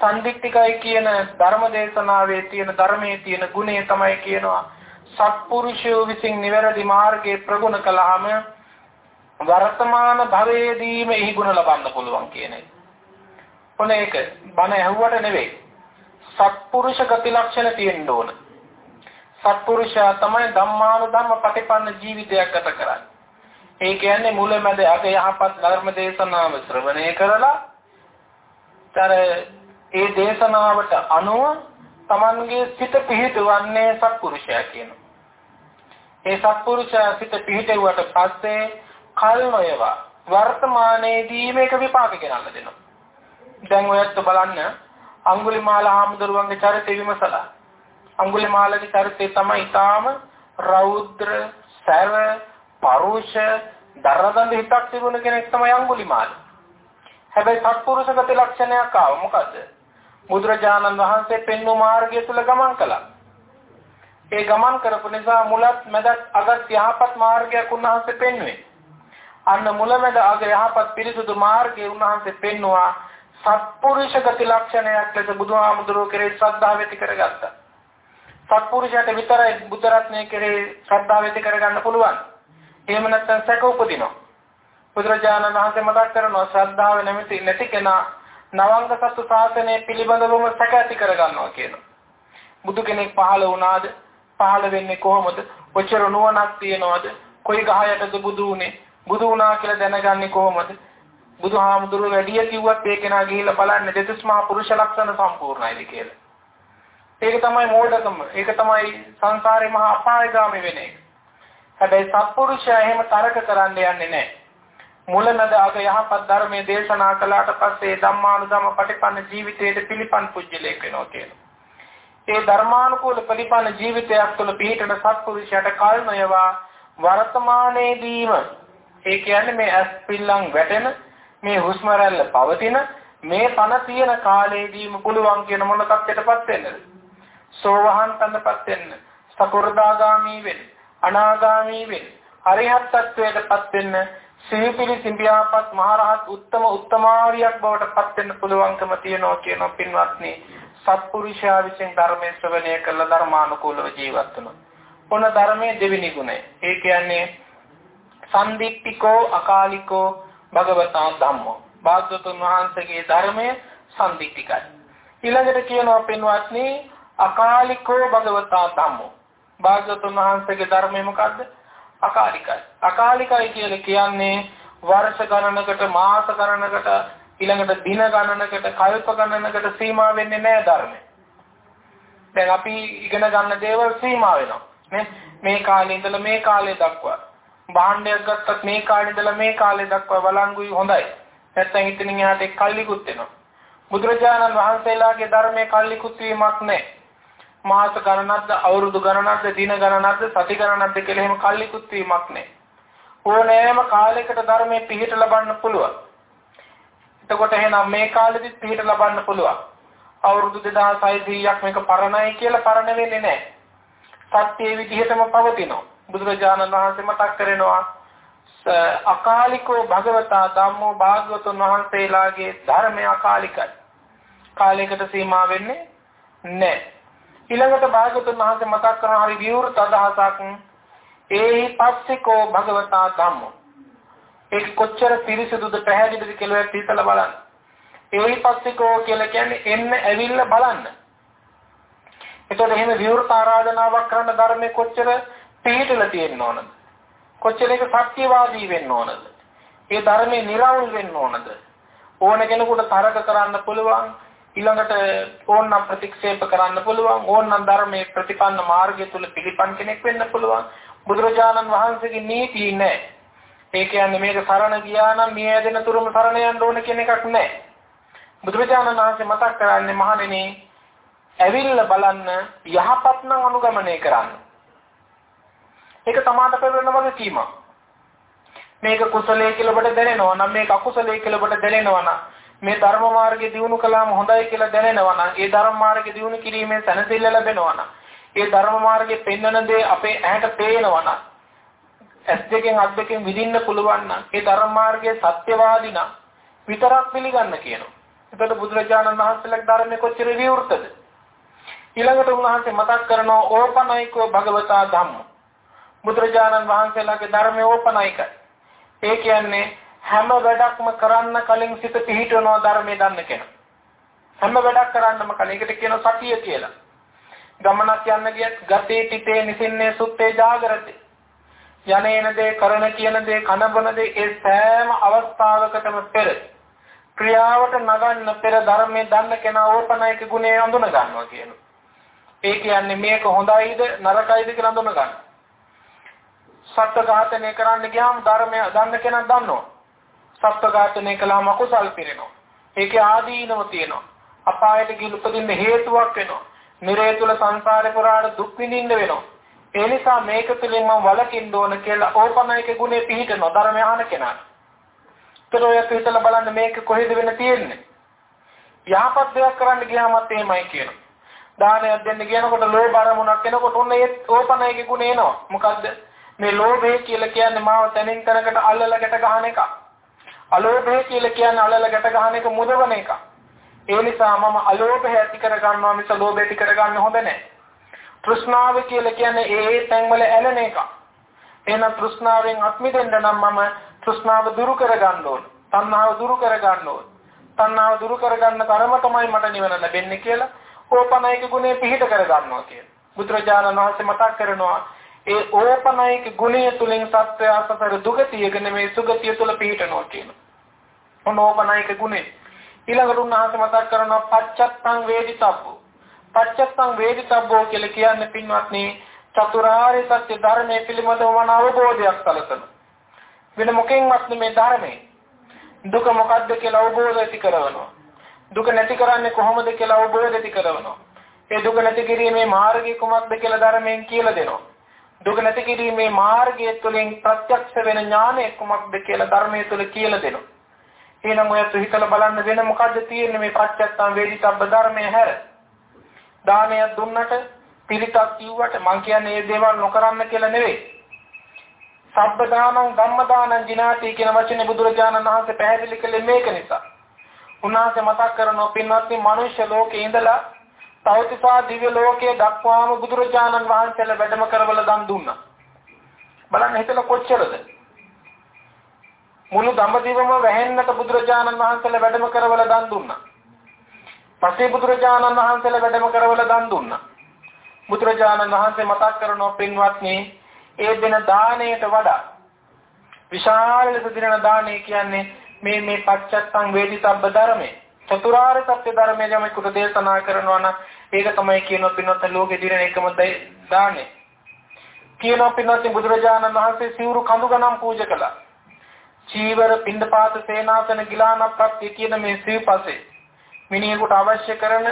සම්දිත්තිකයි කියන ධර්ම දේශනාවේ තියෙන ධර්මයේ තියෙන ගුණය තමයි කියනවා සත්පුරුෂයෝ විසින් නිවැරදි මාර්ගයේ ප්‍රගුණ කළාම වර්තමාන භවයේදීම එහි ගුණ ලබන්න පුළුවන් කියන එක. ඔන්න ඒක බණ ඇහුවට නෙවෙයි. සත්පුරුෂ ගති ලක්ෂණ තියෙන්න ඕන. සත්පුරුෂයා තමයි ධම්මානුධම්ම ප්‍රතිපන්න ජීවිතයක් ගත කරන්නේ. ඒ කියන්නේ මුලමැද අග යහපත් ධර්ම දේශනාව ශ්‍රවණය කරලා තර ඒ දේශනාවට අනුව Tamanගේ සිත පිහිටවන්නේ සත්පුරුෂයා කියනවා. ඒ සත්පුරුෂයා සිත පිහිටුවට පස්සේ කල් නොයවා වර්තමානයේදී මේක විපාක ගෙනල්ලා දෙනවා. දැන් ඔයත් බලන්න අඟුලිමාල හාමුදුරුවන්ගේ චරිතය විමසලා අඟුලිමාලගේ චරිතය තමයි ඊටාම රෞද්‍ර, සැර, පරුෂ, දරදඬ හිතක් තිබුණ කෙනෙක් තමයි අඟුලිමාල. හැබැයි සත්පුරුෂ ගති ලක්ෂණයක් ආව මොකද? බුදුරජාණන් වහන්සේ පෙන්වු මාර්ගය තුල ගමන් කළා. ඒ ගමන් කරපු නිසා මුලත් මැදත් අගත් යහපත් මාර්ගයක් උන්වහන්සේ පෙන්වුවේ. අන්න මුල මැද අග යහපත් පිරිසුදු මාර්ගය උන්වහන්සේ පෙන්වුවා. සත්පුරුෂ ගති ලක්ෂණයක් ලෙස බුදුහාමුදුරුවෝ කෙරෙහි ශ්‍රද්ධාව ඇති කරගත්තා. සත්පුරුෂයාට විතරයි බුද්ධ රත්නය කෙරේ ශ්‍රද්ධාව ඇති කරගන්න පුළුවන්. එහෙම නැත්නම් සැක උපදිනවා. බුදුරජාණන් වහන්සේ මතක් කරනවා ශ්‍රද්ධාව නැමැති නැති කෙනා නවංග සත්තු ශාසනය පිළිබඳවම සැක ඇති කරගන්නවා කියනවා. බුදු කෙනෙක් පහළ වුණාද? පහළ වෙන්නේ කොහොමද? කොච්චර නුවණක් තියනවද? කොයි ගහ යටද බුදු උනේ? බුදු වුණා කියලා දැනගන්නේ කොහොමද? බුදුහාමුදුරුවෝ වැඩිය කිව්වත් ඒ කෙනා ගිහිල්ලා බලන්න දෙතිස් මහා පුරුෂ ලක්ෂණ සම්පූර්ණයිද කියලා. ඒක තමයි මෝඩකම. ඒක තමයි සංසාරේ මහා අපායගාමී වෙන එක. හැබැයි සත්පුරුෂයා එහෙම තරක කරන්න යන්නේ නැහැ. මුලනද අග යහපත් ධර්මයේ දේශනා කළාට පස්සේ ධම්මානුධම පටිපන්න ජීවිතයේ පිළිපන් පුජ්‍යලයක් වෙනවා කියනවා. ඒ ධර්මානුකූල පිළිපන්න ජීවිතයක් තුළ පිහිටන සත්පුරුෂයාට කල් නොයවා වර්තමානයේදීම ඒ කියන්නේ මේ ඇස් පිල්ලම් වැටෙන මේ හුස්ම රැල්ල පවතින මේ පණ තියෙන කාලයේදීම පුළුවන් කියන මොන තත්ත්වයටපත් වෙන්නද? සෝවහන් තන්පත් වෙන්න, සකෘදාගාමී වෙන්න, අනාගාමී වෙන්න, අරිහත් ත්වයටපත් වෙන්න, සීපිලි සිඹියාපත් මහරහත් උත්තම උත්තමාරියක් බවට පත් වෙන්න පුළුවන්කම තියෙනවා කියන පින්වත්නි සත්පුරුෂයා විසින් ධර්මයේ ශ්‍රවණය කළ ධර්මානුකූලව ජීවත් වෙනවා. මොන ධර්මයේ දෙවෙනි ගුණය. ඒ කියන්නේ සම්දික්තිකෝ අකාලිකෝ භගවතා ධම්මෝ. භාග්‍යවතුන් වහන්සේගේ ධර්මය සම්දික්තිකයි. ඊළඟට කියනවා පින්වත්නි අකාලිකෝ භගවතා ධම්මෝ. භාග්‍යවතුන් වහන්සේගේ ධර්මය මොකද්ද? අකාලිකයි. අකාලිකයි කියලා කියන්නේ වර්ෂ ගණනකට මාස ගණනකට ඊළඟට දින ගණනකට කල්ප ගණනකට සීමා වෙන්නේ නැහැ ධර්මය. දැන් අපි ඉගෙන ගන්න දේවල් සීමා වෙනවා. නේ? මේ කාලේ ඉඳලා මේ කාලේ දක්වා. භාණ්ඩයක් ගත්තත් මේ කාලේ ඉඳලා මේ කාලේ දක්වා වළංගුයි හොඳයි. නැත්නම් ඉතින් එහාට කල්ලිකුත් වෙනවා. බුදුරජාණන් වහන්සේලාගේ ධර්මයේ කල්ලිකුත් වීමක් නැහැ. මාස ගණනක්ද අවුරුදු ගණනක්ද දින ගණනක්ද සති ගණනක්ද කියලා එහෙම කල්ලිකුත් වීමක් නැහැ. ඕනෑම කාලයකට ධර්මයේ පිහිට ලබන්න පුළුවන්. එතකොට එහෙනම් මේ කාලෙදිත් පිහිට ලබන්න පුළුවන්. අවුරුදු 2600ක් මේක පරණයි කියලා පරණ වෙන්නේ නැහැ. සත්‍යයේ විදිහටම පවතිනවා. බුදුරජාණන් වහන්සේ මතක් කරනවා අකාලිකෝ භගවතා ධම්මෝ භාගවතුන් වහන්සේලාගේ ධර්මය අකාලිකයි. කාලයකට සීමා වෙන්නේ නැහැ. ඊළඟට භාගතුන් වහන්සේ මතක් කරන හරි විවෘත අදහසක් ඒහි පස්සිකෝ භගවතා ධම්මෝ ඒක කොච්චර පිරිසිදුද පැහැදිලිද කියලා හිතලා බලන්න. ඒහි පස්සිකෝ කියලා කියන්නේ එන්න ඇවිල්ලා බලන්න. එතකොට එහෙම විවෘත ආරාධනාවක් කරන ධර්මයේ කොච්චර පිළිහිටලා තියෙන්න ඕනද? කොච්චර ඒක සත්‍යවාදී වෙන්න ඕනද? ඒ ධර්මයේ නිර්වෘල් වෙන්න ඕනද? ඕන කෙනෙකුට තරක කරන්න පුළුවන් ඊළඟට ඕනනම් ප්‍රතික්ෂේප කරන්න පුළුවන් ඕනනම් ධර්මයේ ප්‍රතිපන්න මාර්ගය තුල පිළිපන් කෙනෙක් වෙන්න පුළුවන්. බුදුරජාණන් වහන්සේගේ නීතිය නෑ. ඒ කියන්නේ මේක සරණ ගියා නම් මිය ඇදෙන තුරුම සරණ යන්න ඕන කියන එකක් නෑ. බුදුරජාණන් වහන්සේ මතක් කරන්නේ මහණෙනි ඇවිල්ලා බලන්න යහපත් නම් අනුගමනය කරන්න. ඒක තමාට පෙරලන වගකීමක්. මේක කුසලයේ කියලා ඔබට දැනෙනවා නම් මේක අකුසලයේ කියලා ඔබට දැනෙනවා නම් මේ ධර්ම මාර්ගය දියුණු කළාම හොඳයි කියලා දැනෙනවා නම් ඒ ධර්ම මාර්ගය දියුණු කිරීමේ සැනසෙල්ල ලැබෙනවා නම් ඒ ධර්ම මාර්ගයේ පෙන්වන දේ අපේ ඇහැට පේනවා නම් ඇස් දෙකෙන් අත් දෙකෙන් විඳින්න පුළුවන් නම් ඒ ධර්ම මාර්ගයේ සත්‍යවාදී නම් විතරක් පිළිගන්න කියනවා. එතකොට බුදුරජාණන් වහන්සේලාගේ ධර්මයේ කොච්චර විවෘතද? ඊළඟට උන්වහන්සේ මතක් කරනවා ඕපනයිකෝ භගවතා ධම්ම. බුදුරජාණන් වහන්සේලාගේ ධර්මයේ ඕපනයිකයි. ඒ කියන්නේ හැම වැඩක්ම කරන්න කලින් සිත පිහිටවනවා ධර්මයේ දන්න කෙනා. හැම වැඩක් කරන්නම කලින් ඒකට කියනවා සතිය කියලා. ගමනක් යන්න ගියත් ගතේ තිතේ නිසින්නේ සුත්තේ ජාගරති. යන්නේන දේ කරන කියන දේ කනබන දේ ඒ සෑම අවස්ථාවකටම පෙර ක්‍රියාවට නගන්න පෙර ධර්මයේ දන්න කෙනා ඕපනයික ගුණය අඳුන ගන්නවා කියනවා. ඒ කියන්නේ මේක හොඳයිද නරකයිද කියලා අඳුන ගන්න. සත්‍ය ඝාතනය කරන්න ගියාම ධර්මය දන්න කෙනා දන්නවා. සත්ව ඝාතනය කළාම අකුසල් පිරෙනවා. ඒකේ ආදීනව තියෙනවා. අපායට ගිහින් උපදින්න හේතුවක් වෙනවා. නිරය තුල සංසාරේ පුරාණ දුක් විඳින්න වෙනවා. ඒ නිසා මේක තුළින් මම වලකින්න ඕන කියලා ඕපනයික ගුණේ පිහිටනවා ධර්මය අහන කෙනාට. ඒතර ඔය පිටලා බලන්න මේක කොහෙද වෙන තියෙන්නේ? යහපත් දෙයක් කරන්න ගියාමත් එහෙමයි කියනවා. දානයක් දෙන්න කියනකොට ලෝභ අරමුණක් එනකොට ඔන්න ඒ ඕපනයික ගුණ එනවා. මොකද්ද? මේ ලෝභය කියලා කියන්නේ මාව තනින් තනකට අල්ලලා ගැට ගන්න එකක්. අලෝභය කියලා කියන්නේ අලල ගැට ගන්න එක මුදවන එක. ඒ නිසා මම අලෝභය ඇති කර ගන්නවා මිස ලෝභය ඇති කර ගන්න හොඳ නැහැ. තෘෂ්ණාව කියලා කියන්නේ ඒ ඒ තැන්වල ඇලෙන එක. එහෙනම් තෘෂ්ණාවෙන් අත්මිදෙන්න නම් මම තෘෂ්ණාව දුරු කර ගන්න ඕන. තණ්හාව දුරු කර ගන්න ඕන. තණ්හාව දුරු කර ගන්න තරම තමයි මට නිවන ලැබෙන්නේ කියලා ඕපනයික ගුණේ පිහිට කර ගන්නවා කියන. බුදුරජාණන් වහන්සේ මතක් කරනවා ඒ ඕපනයික ගුණය තුලින් සත්‍ය අසතර දුගතියක නෙමේ සුගතිය තුල පිහිටනවා කියනවා. මොන ඕපනයික ගුණේ ඊළඟට උන්වහන්සේ මතක් කරනවා පච්චත්තං වේදිතබ්බෝ. පච්චත්තං වේදිතබ්බෝ කියලා කියන්නේ පින්වත්නි චතුරාර්ය සත්‍ය ධර්මයේ පිළිබඳව මන අවබෝධයක් සැලසන. වෙන මොකෙන්වත් මේ ධර්මයේ දුක මොකද්ද කියලා අවබෝධ ඇති කරනවා. දුක නැති කරන්නේ කොහොමද කියලා අවබෝධ ඇති කරනවා. ඒ දුක නැති කිරීමේ මාර්ගය කුමක්ද කියලා ධර්මයෙන් කියලා දෙනවා. දුක නැති කිරීමේ මාර්ගය තුළින් ප්‍රත්‍යක්ෂ වෙන ඥානය කුමක්ද කියලා ධර්මයේ තුල කියලා දෙනවා. එහෙනම් ඔයත් හිතලා බලන්න වෙන මොකද්ද තියෙන්නේ මේ පච්චත්තම් වේදිතබ්බ ධර්මයේ හැර. දානයක් දුන්නට පිළිතක් කිව්වට මං කියන්නේ මේ දේවල් නොකරන්න කියලා නෙවෙයි. සබ්බ දානං ධම්ම දානං ජිනාති කියන වචනේ බුදුරජාණන් වහන්සේ පැහැදිලි කළේ මේක නිසා. උන්වහන්සේ මතක් කරනවා පින්වත්නි මනුෂ්‍ය ලෝකේ ඉඳලා තවතිසා දිව්‍ය ලෝකයේ දක්වාම බුදුරජාණන් වහන්සේලා වැඩම කරවල දන් දුන්නා. බලන්න හිතලා කොච්චරද? මුළු දඹදිවම වැහෙන්නට බුදුරජාණන් වහන්සේලා වැඩම කරවල දන් දුන්නා. පස්සේ බුදුරජාණන් වහන්සේලා වැඩම කරවල දන් දුන්නා. බුදුරජාණන් වහන්සේ මතක් කරනවා පින්වත්නි ඒ දෙන දාණයට වඩා විශාල ලෙස දිනන දාණය කියන්නේ මේ මේ පච්චත්තං වේදිතබ්බ ධර්මයේ චතුරාර්ය සත්‍ය ධර්මයේ යමෙකුට දේශනා කරනවා නම් ඒක තමයි කියනවා පින්වත් ලෝකෙ දින එකම දාණය. කියනවා පින්වත් බුදුරජාණන් වහන්සේ සිවුරු කඳු ගණන් පූජා කළා. චීවර පින්දපාත සේනාසන ගිලාන ප්‍රත්‍ය කියන මේ සිව්පසේ මිනිහෙකුට අවශ්‍ය කරන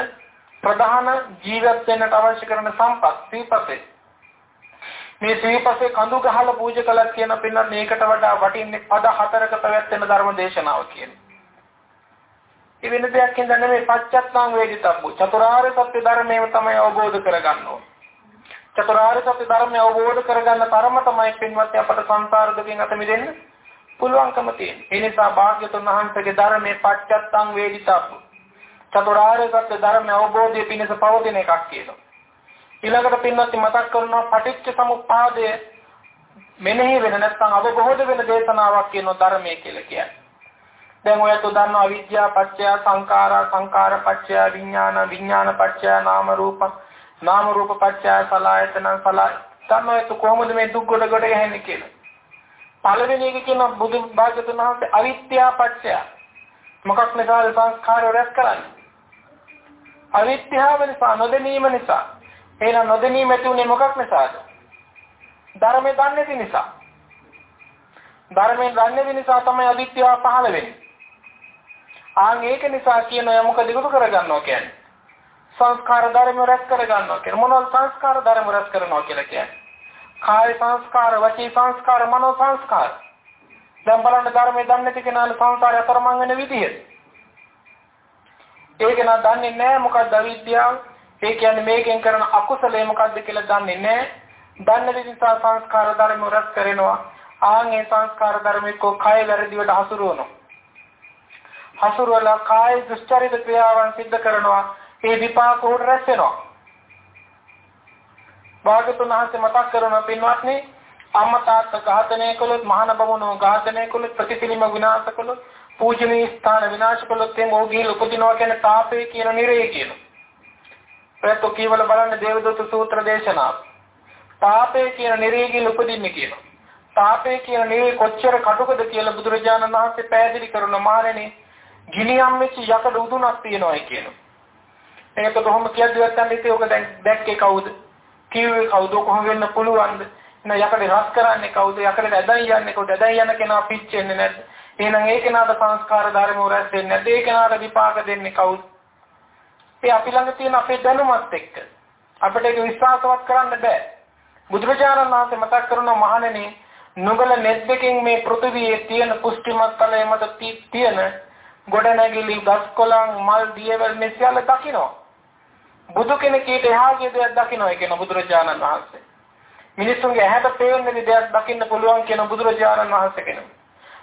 ප්‍රධාන ජීවත් වෙන්නට අවශ්‍ය කරන සම්පත් සිව්පසේ මේ සිව්පසේ කඳු ගහලා පූජා කළත් කියන පින්නත් මේකට වඩා වටින්නේ පද හතරක පැවැත්වෙන ධර්ම දේශනාව කියන්නේ. ඒ වෙන දෙයක් හින්දා නෙමෙයි පච්චත්තාං වේදිතබ්බු චතුරාර්ය සත්‍ය ධර්මයම තමයි අවබෝධ කරගන්න ඕනේ. චතුරාර්ය සත්‍ය ධර්මය අවබෝධ කරගන්න තරම තමයි පින්වත් අපට සංසාර දුකින් අත මිදෙන්න පුළුවන්කම තියෙන්නේ. ඒ නිසා භාග්‍යතුන් වහන්සේගේ ධර්මයේ පච්චත්තං වේදිතබ්බ. චතුරාර්ය සත්‍ය ධර්ම අවබෝධය පිණිස පවතින එකක් කියනවා. ඊළඟට පින්වත් මතක් කරනවා පටිච්ච සමුප්පාදය මෙනෙහි වෙන නැත්නම් අවබෝධ වෙන දේශනාවක් කියන ධර්මයේ කියලා කියන්නේ. දැන් ඔයත් දන්නවා අවිද්‍යාව පත්‍ය සංඛාරා සංඛාර පත්‍ය විඥාන විඥාන පත්‍ය නාම රූප නාම රූප පත්‍ය සලආයතන සලආ තමයි කොහොමද මේ දුක් කොට කොට යන්නේ කියලා. පළවෙනි එක කියන බුදු භාගතුන් වහන්සේ අවිද්‍යා පත්‍ය. මොකක් නිසාද සංස්කාර රැස් කරන්නේ? අවිද්‍යාව නිසා නොදැනීම නිසා. එහෙනම් නොදැනීම ඇති උනේ මොකක් නිසාද? ධර්මයේ දන්නේ නැති නිසා. ධර්මයෙන් දන්නේ නැති නිසා තමයි අවිද්‍යාව පහළ වෙන්නේ. ආන් ඒක නිසා කියනවා මොකද ඉක්තු කරගන්නවා කියන්නේ සංස්කාර ධර්ම රැස් කරගන්නවා කියන්නේ මොනවද සංස්කාර ධර්ම රැස් කරනවා කියලා කියන්නේ කාය සංස්කාර, වචී සංස්කාර, මනෝ සංස්කාර. දැන් බලන්න ධර්මයේ දන්නේ නැති කෙනාට සංසාරය අතරමං වෙන විදිය. ඒක නා දන්නේ නැහැ මොකක්ද අවිද්‍යාව. ඒ කියන්නේ මේකෙන් කරන අකුසලයේ මොකක්ද කියලා දන්නේ නැහැ. දන්නේ නිසා සංස්කාර ධර්ම රැස් කරනවා. ආන් ඒ සංස්කාර ධර්ම එක්ක කය වැරදිවට හසුරුවනවා. හසුරුවලා කාය දුස්චරිත ක්‍රියාවන් සිද්ධ කරනවා. ඒ විපාක උඩ රැස් වෙනවා. භාගතුන් වහන්සේ මතක් කරන පින්වත්නි අම්මා තාත්තා ඝාතනය කළොත් මහාන බමුණෝ ඝාතනය කළොත් ප්‍රතිපිලිම විනාශ කළොත් පූජනීය ස්ථාන විනාශ කළොත් එම් ඔහු ගිහින් උපදිනවා කියන තාපේ කියන නිරේ කියන. ප්‍රේත කීවල බලන්න දේවදූත සූත්‍ර දේශනාව. තාපේ කියන නිරේ ගිහින් උපදින්නේ කියනවා. තාපේ කියන නිරේ කොච්චර කටුකද කියලා බුදුරජාණන් වහන්සේ පැහැදිලි කරන මාරණේ ගිනියම් වෙච්ච යකඩ උදුනක් තියෙනවායි කියනවා. ඒක කොහොම කියද්දිවත් නැත්නම් ඒක දැන් දැක්කේ කවුද? කිව්වේ කවුද කොහොම වෙන්න පුළුවන්ද? එන යකඩ රස් කරන්නේ කවුද? යකඩට ඇදයි යන්නේ කවුද? ඇදයි යන කෙනා පිච්චෙන්නේ නැද්ද? එහෙනම් ඒ කෙනාට සංස්කාර ධර්ම උරස් දෙන්නේ නැද්ද? ඒ කෙනාට විපාක දෙන්නේ කවුද? ඒ අපි ළඟ තියෙන අපේ දැනුමත් එක්ක අපිට ඒක විශ්වාසවත් කරන්න බෑ. බුදුරජාණන් වහන්සේ මතක් කරන මහණෙනි නුඹල net දෙකෙන් මේ පෘථිවියේ තියෙන පුෂ්ටිමත් තලයේ මත තියෙන ගොඩනැගිලි ගස් කොළන් මල් දියවැල් මේ සියල්ල දකිනවා. බුදු කෙනෙක් ඊට එහා ගිය දෙයක් දකින්නයි කියන බුදුරජාණන් වහන්සේ. මිනිස්සුන්ගේ ඇහැට පේන්නේ දෙයක් දකින්න පුළුවන් කියන බුදුරජාණන් වහන්සේ කෙනෙක්.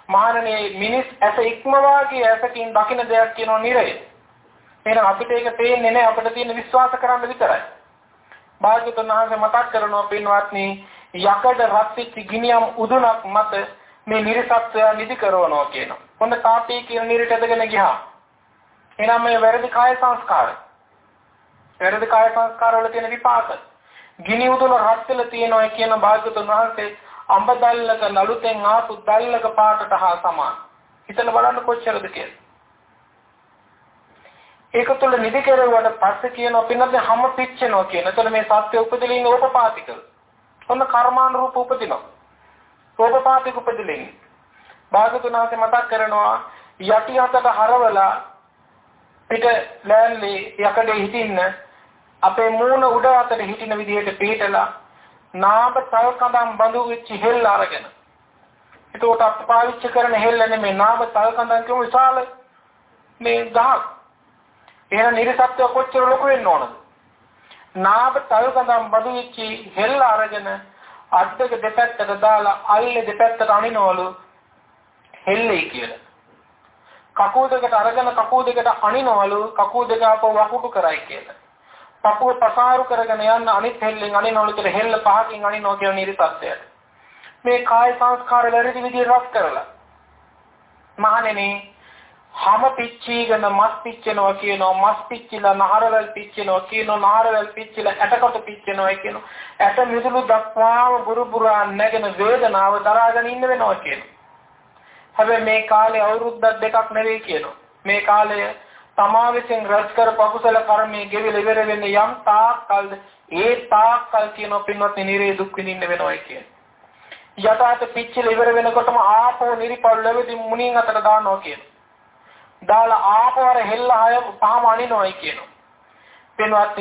මහණෙනි මිනිස් ඇස ඉක්මවා ගිය ඇසකින් දකින්න දෙයක් කියනවා නිරය. එහෙනම් අපිට ඒක පේන්නේ නැහැ අපිට තියෙන විශ්වාස කරන්න විතරයි. භාග්‍යවතුන් වහන්සේ මතක් කරනවා පින්වත්නි යකඩ රත්විච්ච ගිනියම් උදුනක් මත මේ නිර්සත්වය නිදි කරනවා කියනවා. හොඳ තාපී කියන නිරට ඇදගෙන ගියා. එහෙනම් මේ වැරදි කාය සංස්කාරය වැරදි කාය සංස්කාර වල තියෙන විපාක. ගිනි උදුන රත් වෙලා තියෙනවා කියන භාග්‍යතුන් වහන්සේ අඹ දැල්ලක නළුතෙන් ආපු දැල්ලක පාටට හා සමාන. හිතලා බලන්න කොච්චරද කියලා. ඒක තුළ නිදි කෙරුවට පස්සේ කියනවා පින්නත් හැම පිච්චෙනවා කියන. එතකොට මේ සත්‍ය උපදෙලින් ඕපපාතික. ඔන්න කර්මානුරූප උපදිනවා. ඕපපාතික උපදෙලින්. භාගතුනාසේ මතක් කරනවා යටි හතට හරවලා පිට ලෑල්ලේ යකඩේ හිටින්න අපේ මූණ උඩ අතට හිටින විදිහට පිටලා නාම තල් කඳන් බඳු වෙච්ච හෙල්ල අරගෙන. ඒකට අපි පාවිච්චි කරන හෙල්ල නෙමෙයි නාම තල් කඳන් කියමු විශාල මේ ගහක්. එහෙනම් නිර්සත්‍ය කොච්චර ලොකු වෙන්න ඕනද? නාම තල් කඳන් බඳු වෙච්ච හෙල්ල අරගෙන අද්දක දෙපැත්තට දාලා අල්ලේ දෙපැත්තට අනිනවලු හෙල්ලේ කියලා. කකුල් දෙකට අරගෙන කකුල් දෙකට අනිනවලු කකුල් දෙක අපව වකුටු කරයි කියලා. පපුව පසාරු කරගෙන යන්න අනිත් හෙල්ලෙන් අනිනවලු කියලා හෙල්ල පහකින් අනිනව කියන නිර්සත්‍යයට. මේ කාය සංස්කාර වැරදි විදිහට රත් කරලා. මහණෙනි හැම පිච්චීගෙන මස් පිච්චෙනවා කියනවා මස් පිච්චිලා නහරවල පිච්චෙනවා කියනවා නහරවල පිච්චිලා ඇටකට පිච්චෙනවා කියනවා ඇට මිදුළු දක්වාම බුරුබුරා නැගෙන වේදනාව දරාගෙන ඉන්න වෙනවා කියනවා හැබැයි මේ කාලේ අවුරුද්දක් දෙකක් නෙවෙයි කියනවා මේ කාලය තමා විසින් රැස් කර පකුසල කර්මයේ ගෙවිල ඉවර වෙන්නේ යම් තාක්කල්ද ඒ තාක්කල් කියන පින්වත් නිරේ දුක් විඳින්න වෙනවයි කියන්නේ. යටාත පිච්චිල ඉවර වෙනකොටම ආපෝ නිරිපල් ලැබෙදි මුණින් අතට දානවා කියන. දාලා ආපවර හෙල්ල හය පහම අනිනවයි කියනවා. පින්වත්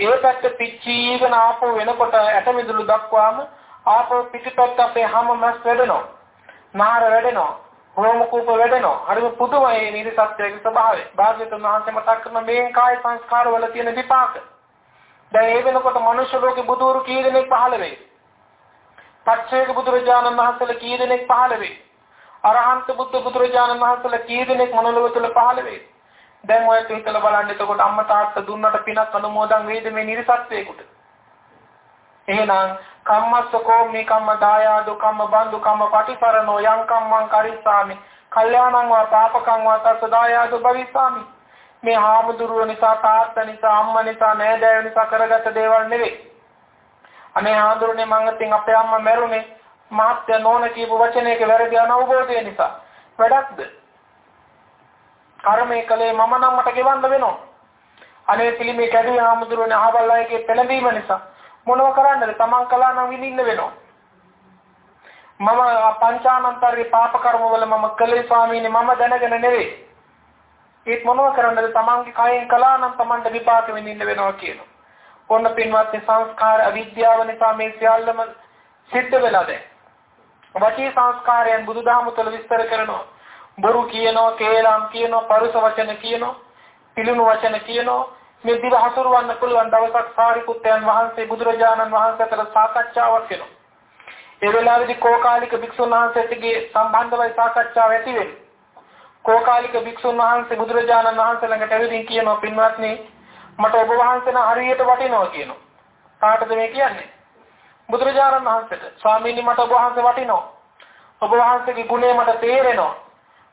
ඒ පැත්ත පිච්චීගෙන ආපෝ වෙනකොට ඇටමිදුළු දක්වාම ආපෝ පිටිපැත්ත අපේ හැම මස් වැඩෙනවා. නාර වැඩෙනවා. හෝම කූප වැඩෙනවා. හරිම පුදුමයි මේ නිර්සත්‍යයේ ස්වභාවය. භාග්‍යතුන් වහන්සේ මතක් කරන මේ කාය සංස්කාර වල තියෙන විපාක. දැන් ඒ වෙනකොට මනුෂ්‍ය ලෝකේ බුදුරු කී දෙනෙක් පහළ වෙයි? පච්චේක බුදුරජාණන් වහන්සේලා කී දෙනෙක් පහළ වෙයි? අරහන්ත බුද්ධ බුදුරජාණන් වහන්සේලා කී දෙනෙක් මනෝලෝක තුල පහළ වෙයි? දැන් ඔය හිතලා බලන්න එතකොට අම්මා තාත්තා දුන්නට පිනක් අනුමෝදන් වේද මේ නිර්සත්‍යයකට? එහෙනම් කම්මස්සකෝ මේ කම්ම දායාදු කම්ම බන්දු කම්ම පටිසරණෝ යං කම්මං කරිස්සාමි. කල්යාණං වා පාපකං වා තස්ස දායාදු භවිස්සාමි. මේ හාමුදුරුව නිසා තාත්තා නිසා අම්මා නිසා නෑදෑයෝ නිසා කරගත්ත දේවල් නෙවෙයි අනේ හාමුදුරනේ මං අතින් අපේ අම්මා මැරුණේ මාත්‍ය නෝන කියපු වචනයක වැරදි අනවබෝධය නිසා. වැඩක්ද? කර්මයේ කලේ මම නම් මට ගෙවන්න වෙනවා. අනේ පිළිමේ කැඩුවේ හාමුදුරනේ අහවල් අයගේ පෙළඹීම නිසා. මොනව කරන්නද? තමන් කළා නම් විඳින්න වෙනවා. මම පංචානන්තරේ පාප කර්ම වල මම කළේ ස්වාමීනි මම දැනගෙන නෙවෙයි. ඒත් මොනව කරන්නද? තමන්ගේ කයෙන් කළා නම් තමන්ට විපාක විඳින්න වෙනවා කියනවා. ඔන්න පින්වත් සංස්කාර අවිද්‍යාව නිසා මේ සියල්ලම සිද්ධ වෙලා දැන්. වචී සංස්කාරයන් බුදුදහම තුළ විස්තර කරනවා. බොරු කියනවා, කේලම් කියනවා, පරුස වචන කියනවා, පිළිණු වචන කියනවා, මේ දිව හසුරවන්න පුළුවන් දවසක් සාරිපුත්තයන් වහන්සේ බුදුරජාණන් වහන්සේ අතර සාකච්ඡාවක් වෙනවා. ඒ වෙලාවේදී කෝකාලික භික්ෂුන් වහන්සේටගේ සම්බන්ධවයි සාකච්ඡාව ඇති වෙන්නේ. කෝකාලික භික්ෂුන් වහන්සේ බුදුරජාණන් වහන්සේ ළඟට ඇවිදින් කියනවා පින්වත්නි මට ඔබ වහන්සේන හරියට වටිනවා කියනවා. කාටද මේ කියන්නේ? බුදුරජාණන් වහන්සේට. ස්වාමීනි මට ඔබ වහන්සේ වටිනවා. ඔබ වහන්සේගේ ගුණය මට තේරෙනවා.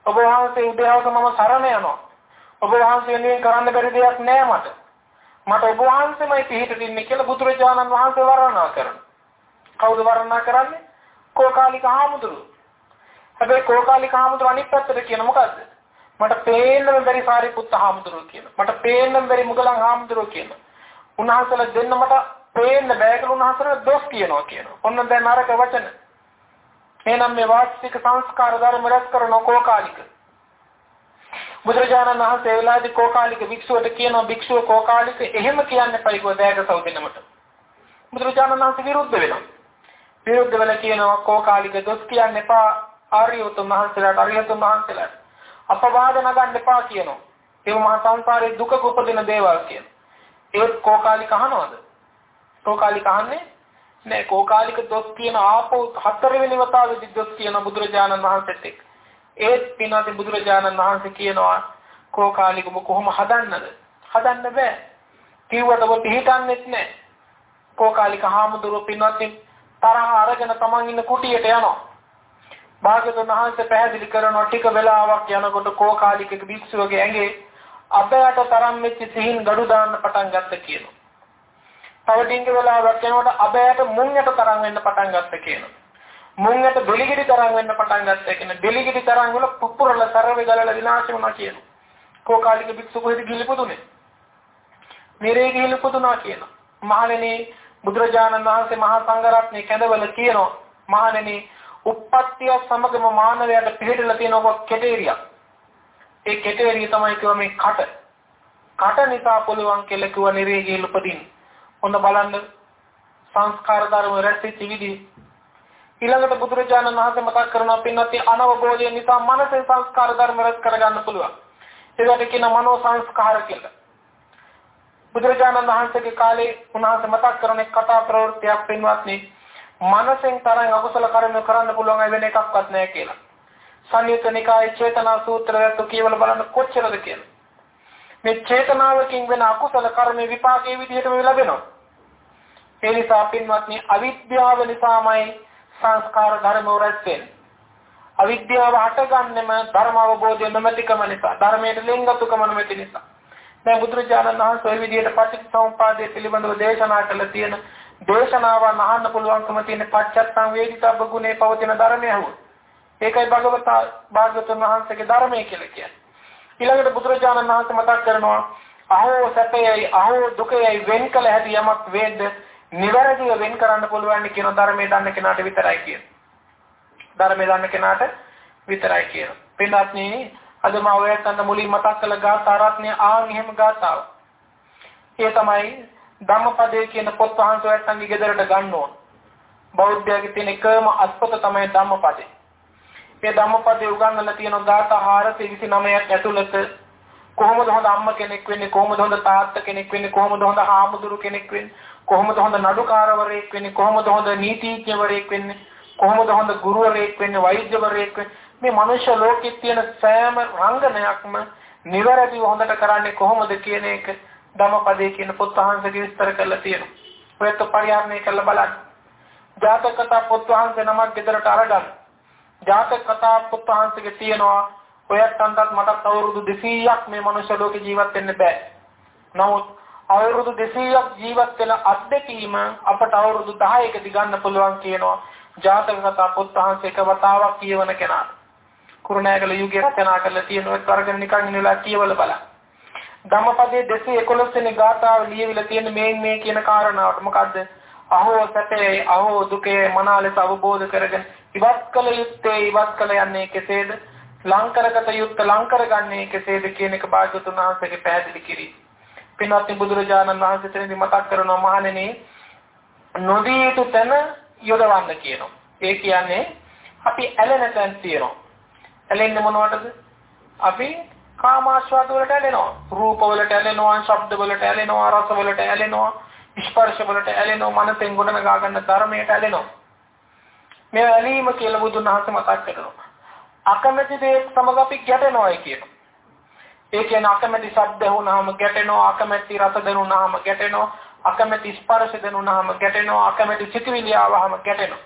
ඔබ වහන්සේ උදේවස මම සරණ යනවා. ඔබ වහන්සේ වෙනුවෙන් කරන්න බැරි දෙයක් නෑ මට. මට ඔබ වහන්සේමයි පිළිහිට ඉන්නේ කියලා බුදුරජාණන් වහන්සේ වර්ණනා කරනවා. කවුද වර්ණනා කරන්නේ? කෝකාලික හාමුදුරුවෝ. හැබැයි කෝකාලික හාමුදුරුවෝ අනිත් පැත්තට කියන මොකද්ද? මට පේන්නම බැරි සාරිපුත්ත හාමුදුරුවෝ කියනවා. මට පේන්නම බැරි මුගලන් හාමුදුරුවෝ කියනවා. උන්වහන්සේලා දෙන්න මට පේන්න බෑ කියලා උන්වහන්සේලා දොස් කියනවා කියනවා. ඔන්න දැන් නරක වචන. එහෙනම් මේ වාස්තික සංස්කාර ධර්ම රැස් කරන කෝකාලික බුදුරජාණන් වහන්සේ වෙලාදී කෝකාලික භික්ෂුවට කියනවා භික්ෂුව කෝකාලික එහෙම කියන්න එපයි කිව්වා දෑක සෞදිනමට. බුදුරජාණන් වහන්සේ විරුද්ධ වෙනවා. විරුද්ධ වෙලා කියනවා කෝකාලික දොස් කියන්න එපා ආර්යවතුන් වහන්සේලාට අරියතුන් වහන්සේලාට. අපවාද නගන්න එපා කියනවා. ඒ මහා සංසාරේ දුක උපදින දේවල් කියන. ඒත් කෝකාලික අහනවද? කෝකාලික අහන්නේ නෑ කෝකාලික දොස් කියන ආපෝ හතරවෙනි වතාවේදී දොස් කියන බුදුරජාණන් වහන්සේට එක්ක. ඒත් පින්වත්නි බුදුරජාණන් වහන්සේ කියනවා කෝකාලිකම කොහොම හදන්නද? හදන්න බෑ. කිව්වට ඔබ පිළිටන්නේත් නෑ. කෝකාලික හාමුදුරුවෝ පින්වත්නි තරහ අරගෙන තමන් ඉන්න කුටියට යනවා. භාග්‍යවතුන් වහන්සේ පැහැදිලි කරනවා ටික වෙලාවක් යනකොට කෝකාලිකක භික්ෂුවගේ ඇඟේ අබයට තරම් වෙච්ච සිහින් gadu දාන්න පටන් ගත්ත කියනවා. තව ටික වෙලාවක් යනකොට අබෑට මුංගට තරම් වෙන්න පටන් ගත්ත කියනවා. මුංගට බෙලිගිඩි තරම් වෙන්න පටන් ගත්ත කියන බෙලිගිඩි තරම් වල පුපුරල සරවේ ගලලා විනාශ වුණා කියනවා. කෝකාලික භික්ෂු කොහෙද ගිහිල්පුදුනේ? මෙරේ ගිහිල්පුදුනා කියනවා. මහණෙනි බුදුරජාණන් වහන්සේ මහා සංඝරත්නයේ කැඳවල කියනවා මහණෙනි උප්පත්තිය සමගම මානවයාට පිළිහෙලා තියෙනවා කෙටේරියක්. ඒ කෙටේරිය තමයි කිව්වා මේ කට. කට නිසා පුළුවන් කියලා කිව්වා නිරේ ගිහින් උපදින්න. ඔන්න බලන්න සංස්කාර ධර්ම රැස්වෙච්ච විදිහ. ඊළඟට බුදුරජාණන් වහන්සේ මතක් කරනවා පින්වත් අනවබෝධය නිසා මනසේ සංස්කාර ධර්ම රැස් කරගන්න පුළුවන්. ඒකට කියන මනෝ සංස්කාර කියලා. බුදුරජාණන් වහන්සේගේ කාලේ උන්වහන්සේ මතක් කරන කතා ප්‍රවෘත්තියක් පින්වත්නි මනසෙන් තරම් අකුසල කර්ම කරන්න පුළුවන් වෙන එකක්වත් නැහැ කියලා. සංයුත නිකායේ චේතනා සූත්‍රයත් කියවල බලන්න කොච්චරද කියලා. මේ චේතනාවකින් වෙන අකුසල කර්ම විපාකයේ විදිහටම ලැබෙනවා. ඒ නිසා පින්වත්නි අවිද්‍යාව නිසාමයි සංස්කාර ධර්ම උරස්යෙන්. අවිද්‍යාව හටගන්නෙම ධර්ම අවබෝධය නොමැතිකම නිසා, ධර්මයේ ලිංගතුකම නොමැති නිසා. දැන් බුදුරජාණන් වහන්සේ ওই විදිහට පටිච්චසමුපාදය පිළිබඳව දේශනා කළ තියෙන දේශනාවන් අහන්න පුළුවන්කම තියෙන පච්චත්තං වේදිතබ්බ ගුණේ පවතින ධර්මය හුව. ඒකයි භගවතා භාග්‍යවතුන් වහන්සේගේ ධර්මය කියලා කියන්නේ. ඊළඟට බුදුරජාණන් වහන්සේ මතක් කරනවා අහෝ සැපයයි අහෝ දුකයයි වෙන් කළ හැටි යමක් වේද නිවැරදිව වෙන් කරන්න පුළුවන් කියන ධර්මයේ දන්න කෙනාට විතරයි කියන. ධර්මයේ දන්න කෙනාට විතරයි කියන. පින්වත්නි අද මම ඔයයන්ට මුලින් මතක් කළ ගාථා රත්නය ආන් එහෙම ගාථාව. ඒ තමයි ධම්මපදයේ කියන පොත් වහන්සේ ඔයයන්ගේ ගෙදරට ගන්න ඕන. බෞද්ධයාගේ තියෙන එකම අස්පත තමයි ධම්මපදේ. මේ ධම්මපදේ උගන්වලා තියෙන ගාථා 429ක් ඇතුළත කොහොමද හොඳ අම්ම කෙනෙක් වෙන්නේ කොහොමද හොඳ තාත්තා කෙනෙක් වෙන්නේ කොහොමද හොඳ හාමුදුරු කෙනෙක් වෙන්නේ කොහොමද හොඳ නඩුකාරවරයෙක් වෙන්නේ කොහොමද හොඳ නීතිඥවරයෙක් වෙන්නේ කොහොමද හොඳ ගුරුවරයෙක් වෙන්නේ වෛද්‍යවරයෙක් වෙන්නේ මේ මනුෂ්‍ය ලෝකෙත් තියෙන සෑම රංගනයක්ම නිවැරදිව හොඳට කරන්නේ කොහොමද කියන එක ධම්මපදයේ කියන පොත් වහන්සේගේ විස්තර කරලා තියෙනවා. ඔයත් පරිහරණය කරලා බලන්න. ජාතක කතා පොත් වහන්සේ නමක් ගෙදරට අරගන්න. ජාතක කතා පොත් වහන්සේගේ තියෙනවා ඔයත් අන්ටත් මටත් අවුරුදු 200ක් මේ මනුෂ්‍ය ලෝකේ ජීවත් වෙන්න බෑ. නමුත් අවුරුදු 200ක් ජීවත් වෙන අත්දැකීම අපට අවුරුදු 10කදී ගන්න පුළුවන් කියනවා ජාතක කතා පොත් වහන්සේ එක වතාවක් කියවන කෙනාට. කුරුණෑගල යුගයේ රචනා කරලා තියෙන ඔය වර්ගන නිකන් ඉන්නලා කියවල බලන්න. ධම්මපදයේ 211 වෙනි ගාථාව ලියවිලා තියෙන මේ මේ කියන කාරණාවට මොකද්ද? අහෝ සැපේ අහෝ දුකේ මනාලෙස අවබෝධ කරගෙන ඉවත් කළ යුත්තේ ඉවත් කළ යන්නේ කෙසේද? ලංකරගත යුත්ත ලංකරගන්නේ කෙසේද කියන එක භාග්‍යතුන් වහන්සේගේ පැහැදිලි කිරීම. පින්වත්නි බුදුරජාණන් වහන්සේ තෙරදී මතක් කරනවා මහණෙනි නොදී යුතු තැන යොදවන්න කියනවා. ඒ කියන්නේ අපි ඇලෙන තැන් තියෙනවා. ඇලෙන්නේ මොනවටද? අපි කාමාශ්වාද වලට ඇලෙනවා. රූප වලට ඇලෙනවා, ශබ්ද වලට ඇලෙනවා, රස වලට ඇලෙනවා, ස්පර්ශ වලට ඇලෙනවා, මනසෙන් ගොඩනගා ගන්න ධර්මයට ඇලෙනවා. මේ ඇලීම කියලා බුදුන් වහන්සේ මතක් කරනවා. අකමැති දේ සමග අපි ගැටෙනවායි කියනවා. ඒ කියන්නේ අකමැති ශබ්ද වුණාම ගැටෙනවා, අකමැති රස දැනුණාම ගැටෙනවා, අකමැති ස්පර්ශ දැනුණාම ගැටෙනවා, අකමැති සිතුවිලි ආවහම ගැටෙනවා.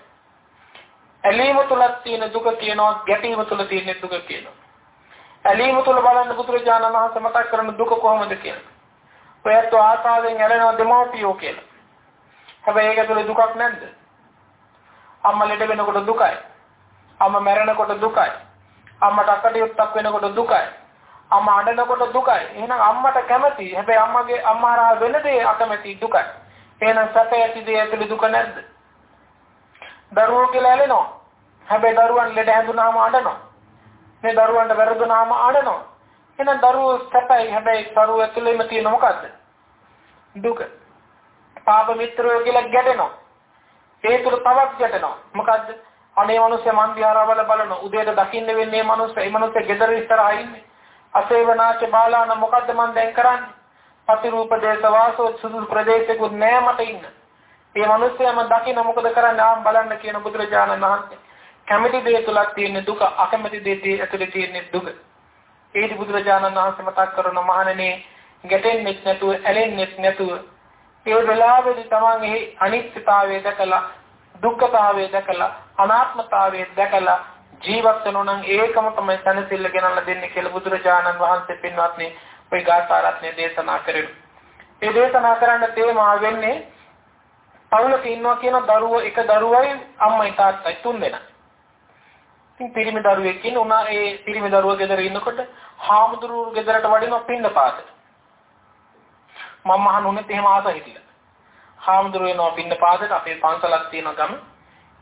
ඇලීම තුලක් තියෙන දුක කියනවා ගැටීම තුල තියෙන දුක කියනවා. ඇලීම තුල බලන්න බුදුරජාණන් වහන්සේ මතක් කරන දුක කොහොමද කියලා. ඔයත් ආසාවෙන් ඇලෙනවා දෙමෝපියෝ කියලා. හැබැයි ඒක තුල දුකක් නැද්ද? අම්මා ලෙඩ වෙනකොට දුකයි. අම්මා මැරෙනකොට දුකයි. අම්මට අකටයුත්තක් වෙනකොට දුකයි. අම්මා අඬනකොට දුකයි. එහෙනම් අම්මට කැමති. හැබැයි අම්මගේ අම්මා හරහා වෙන දේ අකමැති දුකයි. එහෙනම් සැප ඇති දේ ඇතුලේ දුක නැද්ද? දරුවෝ කියලා ඇලෙනවා. හැබැයි දරුවන් ලෙඩ හැඳුනාම අඬනවා. මේ දරුවන්ට වැරදුනාම අඬනවා. එහෙනම් දරුවෝ සැපයි හැබැයි දරුවෝ ඇතුළේම තියෙන මොකද්ද? දුක. පාප මිත්‍රයෝ කියලා ගැටෙනවා. ඒ තුල තවත් ගැටෙනවා. මොකද්ද? අනේ මිනිස්සු මන් දිහාරවල බලන උදේට දකින්න වෙන්නේ මේ මිනිස්සු. මේ මිනිස්සු ගෙදර ඉස්සරහා ඉන්නේ. අසේවනාච බාලාන මොකද්ද මන් දැන් කරන්නේ? පතිරූප දේශ වාසෝ සුදු ප්‍රදේශෙකුත් නෑ මට ඉන්න. මේ මිනිස්සයම දකින්න මොකද කරන්නේ ආම් බලන්න කියන බුදුරජාණන් වහන්සේ. කැමැති දේ තුලක් තියෙන දුක අකමැති දේ ඇතුලේ තියෙන දුක. ඒදි බුදුරජාණන් වහන්සේ මතක් කරන මහණෙනි ගැටෙන්නෙත් නැතුව ඇලෙන්නෙත් නැතුව ඒ වෙලාවේදී තමන් එහි අනිත්‍යතාවය දැකලා දුක්ඛතාවය දැකලා අනාත්මතාවය දැකලා ජීවත් වෙනවා නම් ඒකම තමයි සනසිල්ල ගෙනල්ලා දෙන්නේ කියලා බුදුරජාණන් වහන්සේ පින්වත්නි ඔය ගාථා රත්නය දේශනා කරේ. ඒ දේශනා කරන්න තේමා වෙන්නේ පවුලක ඉන්නවා කියන දරුවෝ එක දරුවයි අම්මයි තාත්තයි තුන් දෙනා. ඉතින් පිරිමි දරුවෙක් ඉන්න උනා ඒ පිරිමි දරුවා ගෙදර ඉන්නකොට හාමුදුරුවෝ ගෙදරට වඩිනවා පින්න පාතට. මම අහනුනේ එහෙම ආස හිටිලා. හාමුදුරුවෝ එනවා පින්න පාතට අපේ පන්සලක් තියෙන ගම.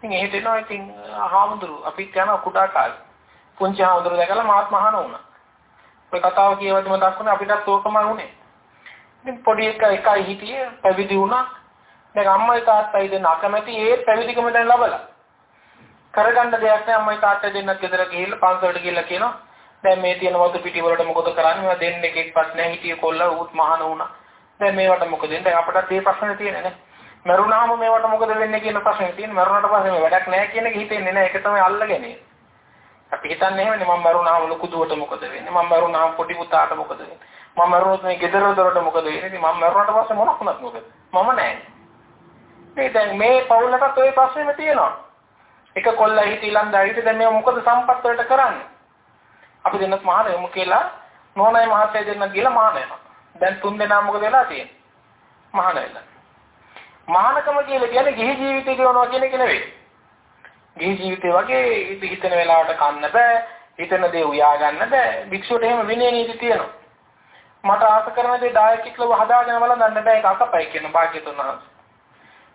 ඉතින් එහෙට එනවා ඉතින් හාමුදුරුවෝ අපිත් යනවා කුඩා කාලේ. පුංචි හාමුදුරුවෝ දැකලා මාත් මහාන වුණා. ඔය කතාව කියවදිම දක්වන්නේ අපිටත් ඕකම වුණේ. ඉතින් පොඩි එක එකයි හිටියේ පැවිදි වුණා. දැන් අම්මයි තාත්තයි දෙන්න අකමැති ඒ පැවිදිකම දැන් ලබලා. කරගන්න දෙයක් නැහැ අම්මයි තාත්තයි දෙන්නත් ගෙදර ගිහිල්ලා පන්සලට ගිහිල්ලා කියනවා. දැන් මේ තියෙන වතු පිටි වලට මොකද කරන්නේ? මේවා දෙන්න එකෙක්වත් නැහැ හිටියේ කොල්ල උත් මහාන වුණා. දැන් මේවට මොකද වෙන්නේ? දැන් අපටත් මේ ප්‍රශ්නේ තියෙන්නේ නේ. මරුණාම මේවට මොකද වෙන්නේ කියන ප්‍රශ්නේ තියෙන්නේ. මරුණාට පස්සේ මේ වැඩක් නැහැ කියන එක හිතෙන්නේ නැහැ. ඒක තමයි අල්ලගන්නේ. අපි හිතන්නේ එහෙමනේ මම මරුණාම ලොකු දුවට මොකද වෙන්නේ? මම මරුණාම පොඩි පුතාට මොකද වෙන්නේ? මම මරුණොත් මේ ගෙදර දොරට මොකද වෙන්නේ? ඉතින් මම මරුණාට පස්සේ මොනක් වුණත් මොකද? මම නැහැ. මේ දැන් මේ පවුලටත් ওই ප්‍රශ්නේම තියෙනවා. එක කොල්ලා හිටිලන් දැයිට දැන් මේ මොකද සම්පත් වලට කරන්නේ? අපි දෙන්නත් මහාන යමු කියලා නෝනයි මහත්තයා දෙන්න ගිහලා මහාන යනවා. දැන් තුන් දෙනා මොකද වෙලා තියෙන්නේ? මහාන වෙලා. මහානකම කියලා කියන්නේ ගිහි ජීවිතය ගෙවනවා කියන එක නෙවෙයි. ගිහි ජීවිතේ වගේ හිතන වෙලාවට කන්න බෑ, හිතන දේ උයා ගන්න බෑ. භික්ෂුවට එහෙම විනය නීති තියෙනවා. මට ආස කරන දේ දායකිකලව හදාගෙන වළඳන්න බෑ ඒක අකපයි කියන භාග්‍යතුන් වහන්සේ.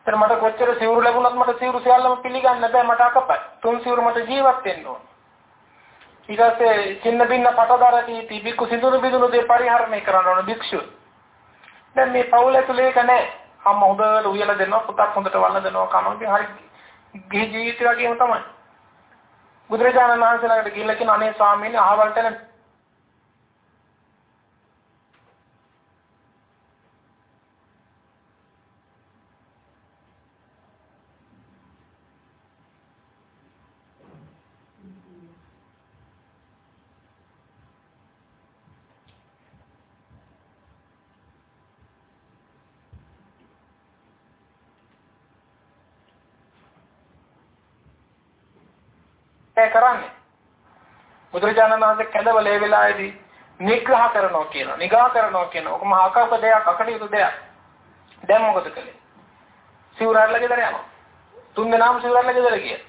ඒතර මට කොච්චර සිවුරු ලැබුණත් මට සිවුරු සියල්ලම පිළිගන්න බෑ මට අකපයි. තුන් සිවුරු මට ජීවත් වෙන්න ඕන. ඊට පස්සේ චින්න බින්න පටදරටි තිබිකු සිඳුරු බිඳුරු දේ පරිහරණය කරන්න ඕන භික්ෂුව. දැන් මේ පවුල ඇතුලේ ඒක නැහැ. අම්මා හොඳට උයලා දෙනවා පුතත් හොඳට වළඳ දෙනවා කමකින් හරි ගිහි ජීවිතය වගේම තමයි. බුදුරජාණන් වහන්සේ ළඟට ගිහිල්ලා කියන අනේ ස්වාමීනි අහවල් තැන ඒ කරන්නේ. බුදුරජාණන් වහන්සේ කැඳවල ඒ වෙලාවේදී නිග්‍රහ කරනවා කියනවා. නිගා කරනවා කියනවා. ඔක මහා කල්ප දෙයක් අකටයුතු දෙයක්. දැන් මොකද කළේ? සිවුරල්ල ගෙදර යනවා. තුන් දෙනාම සිවුරල්ල ගෙදර ගියා.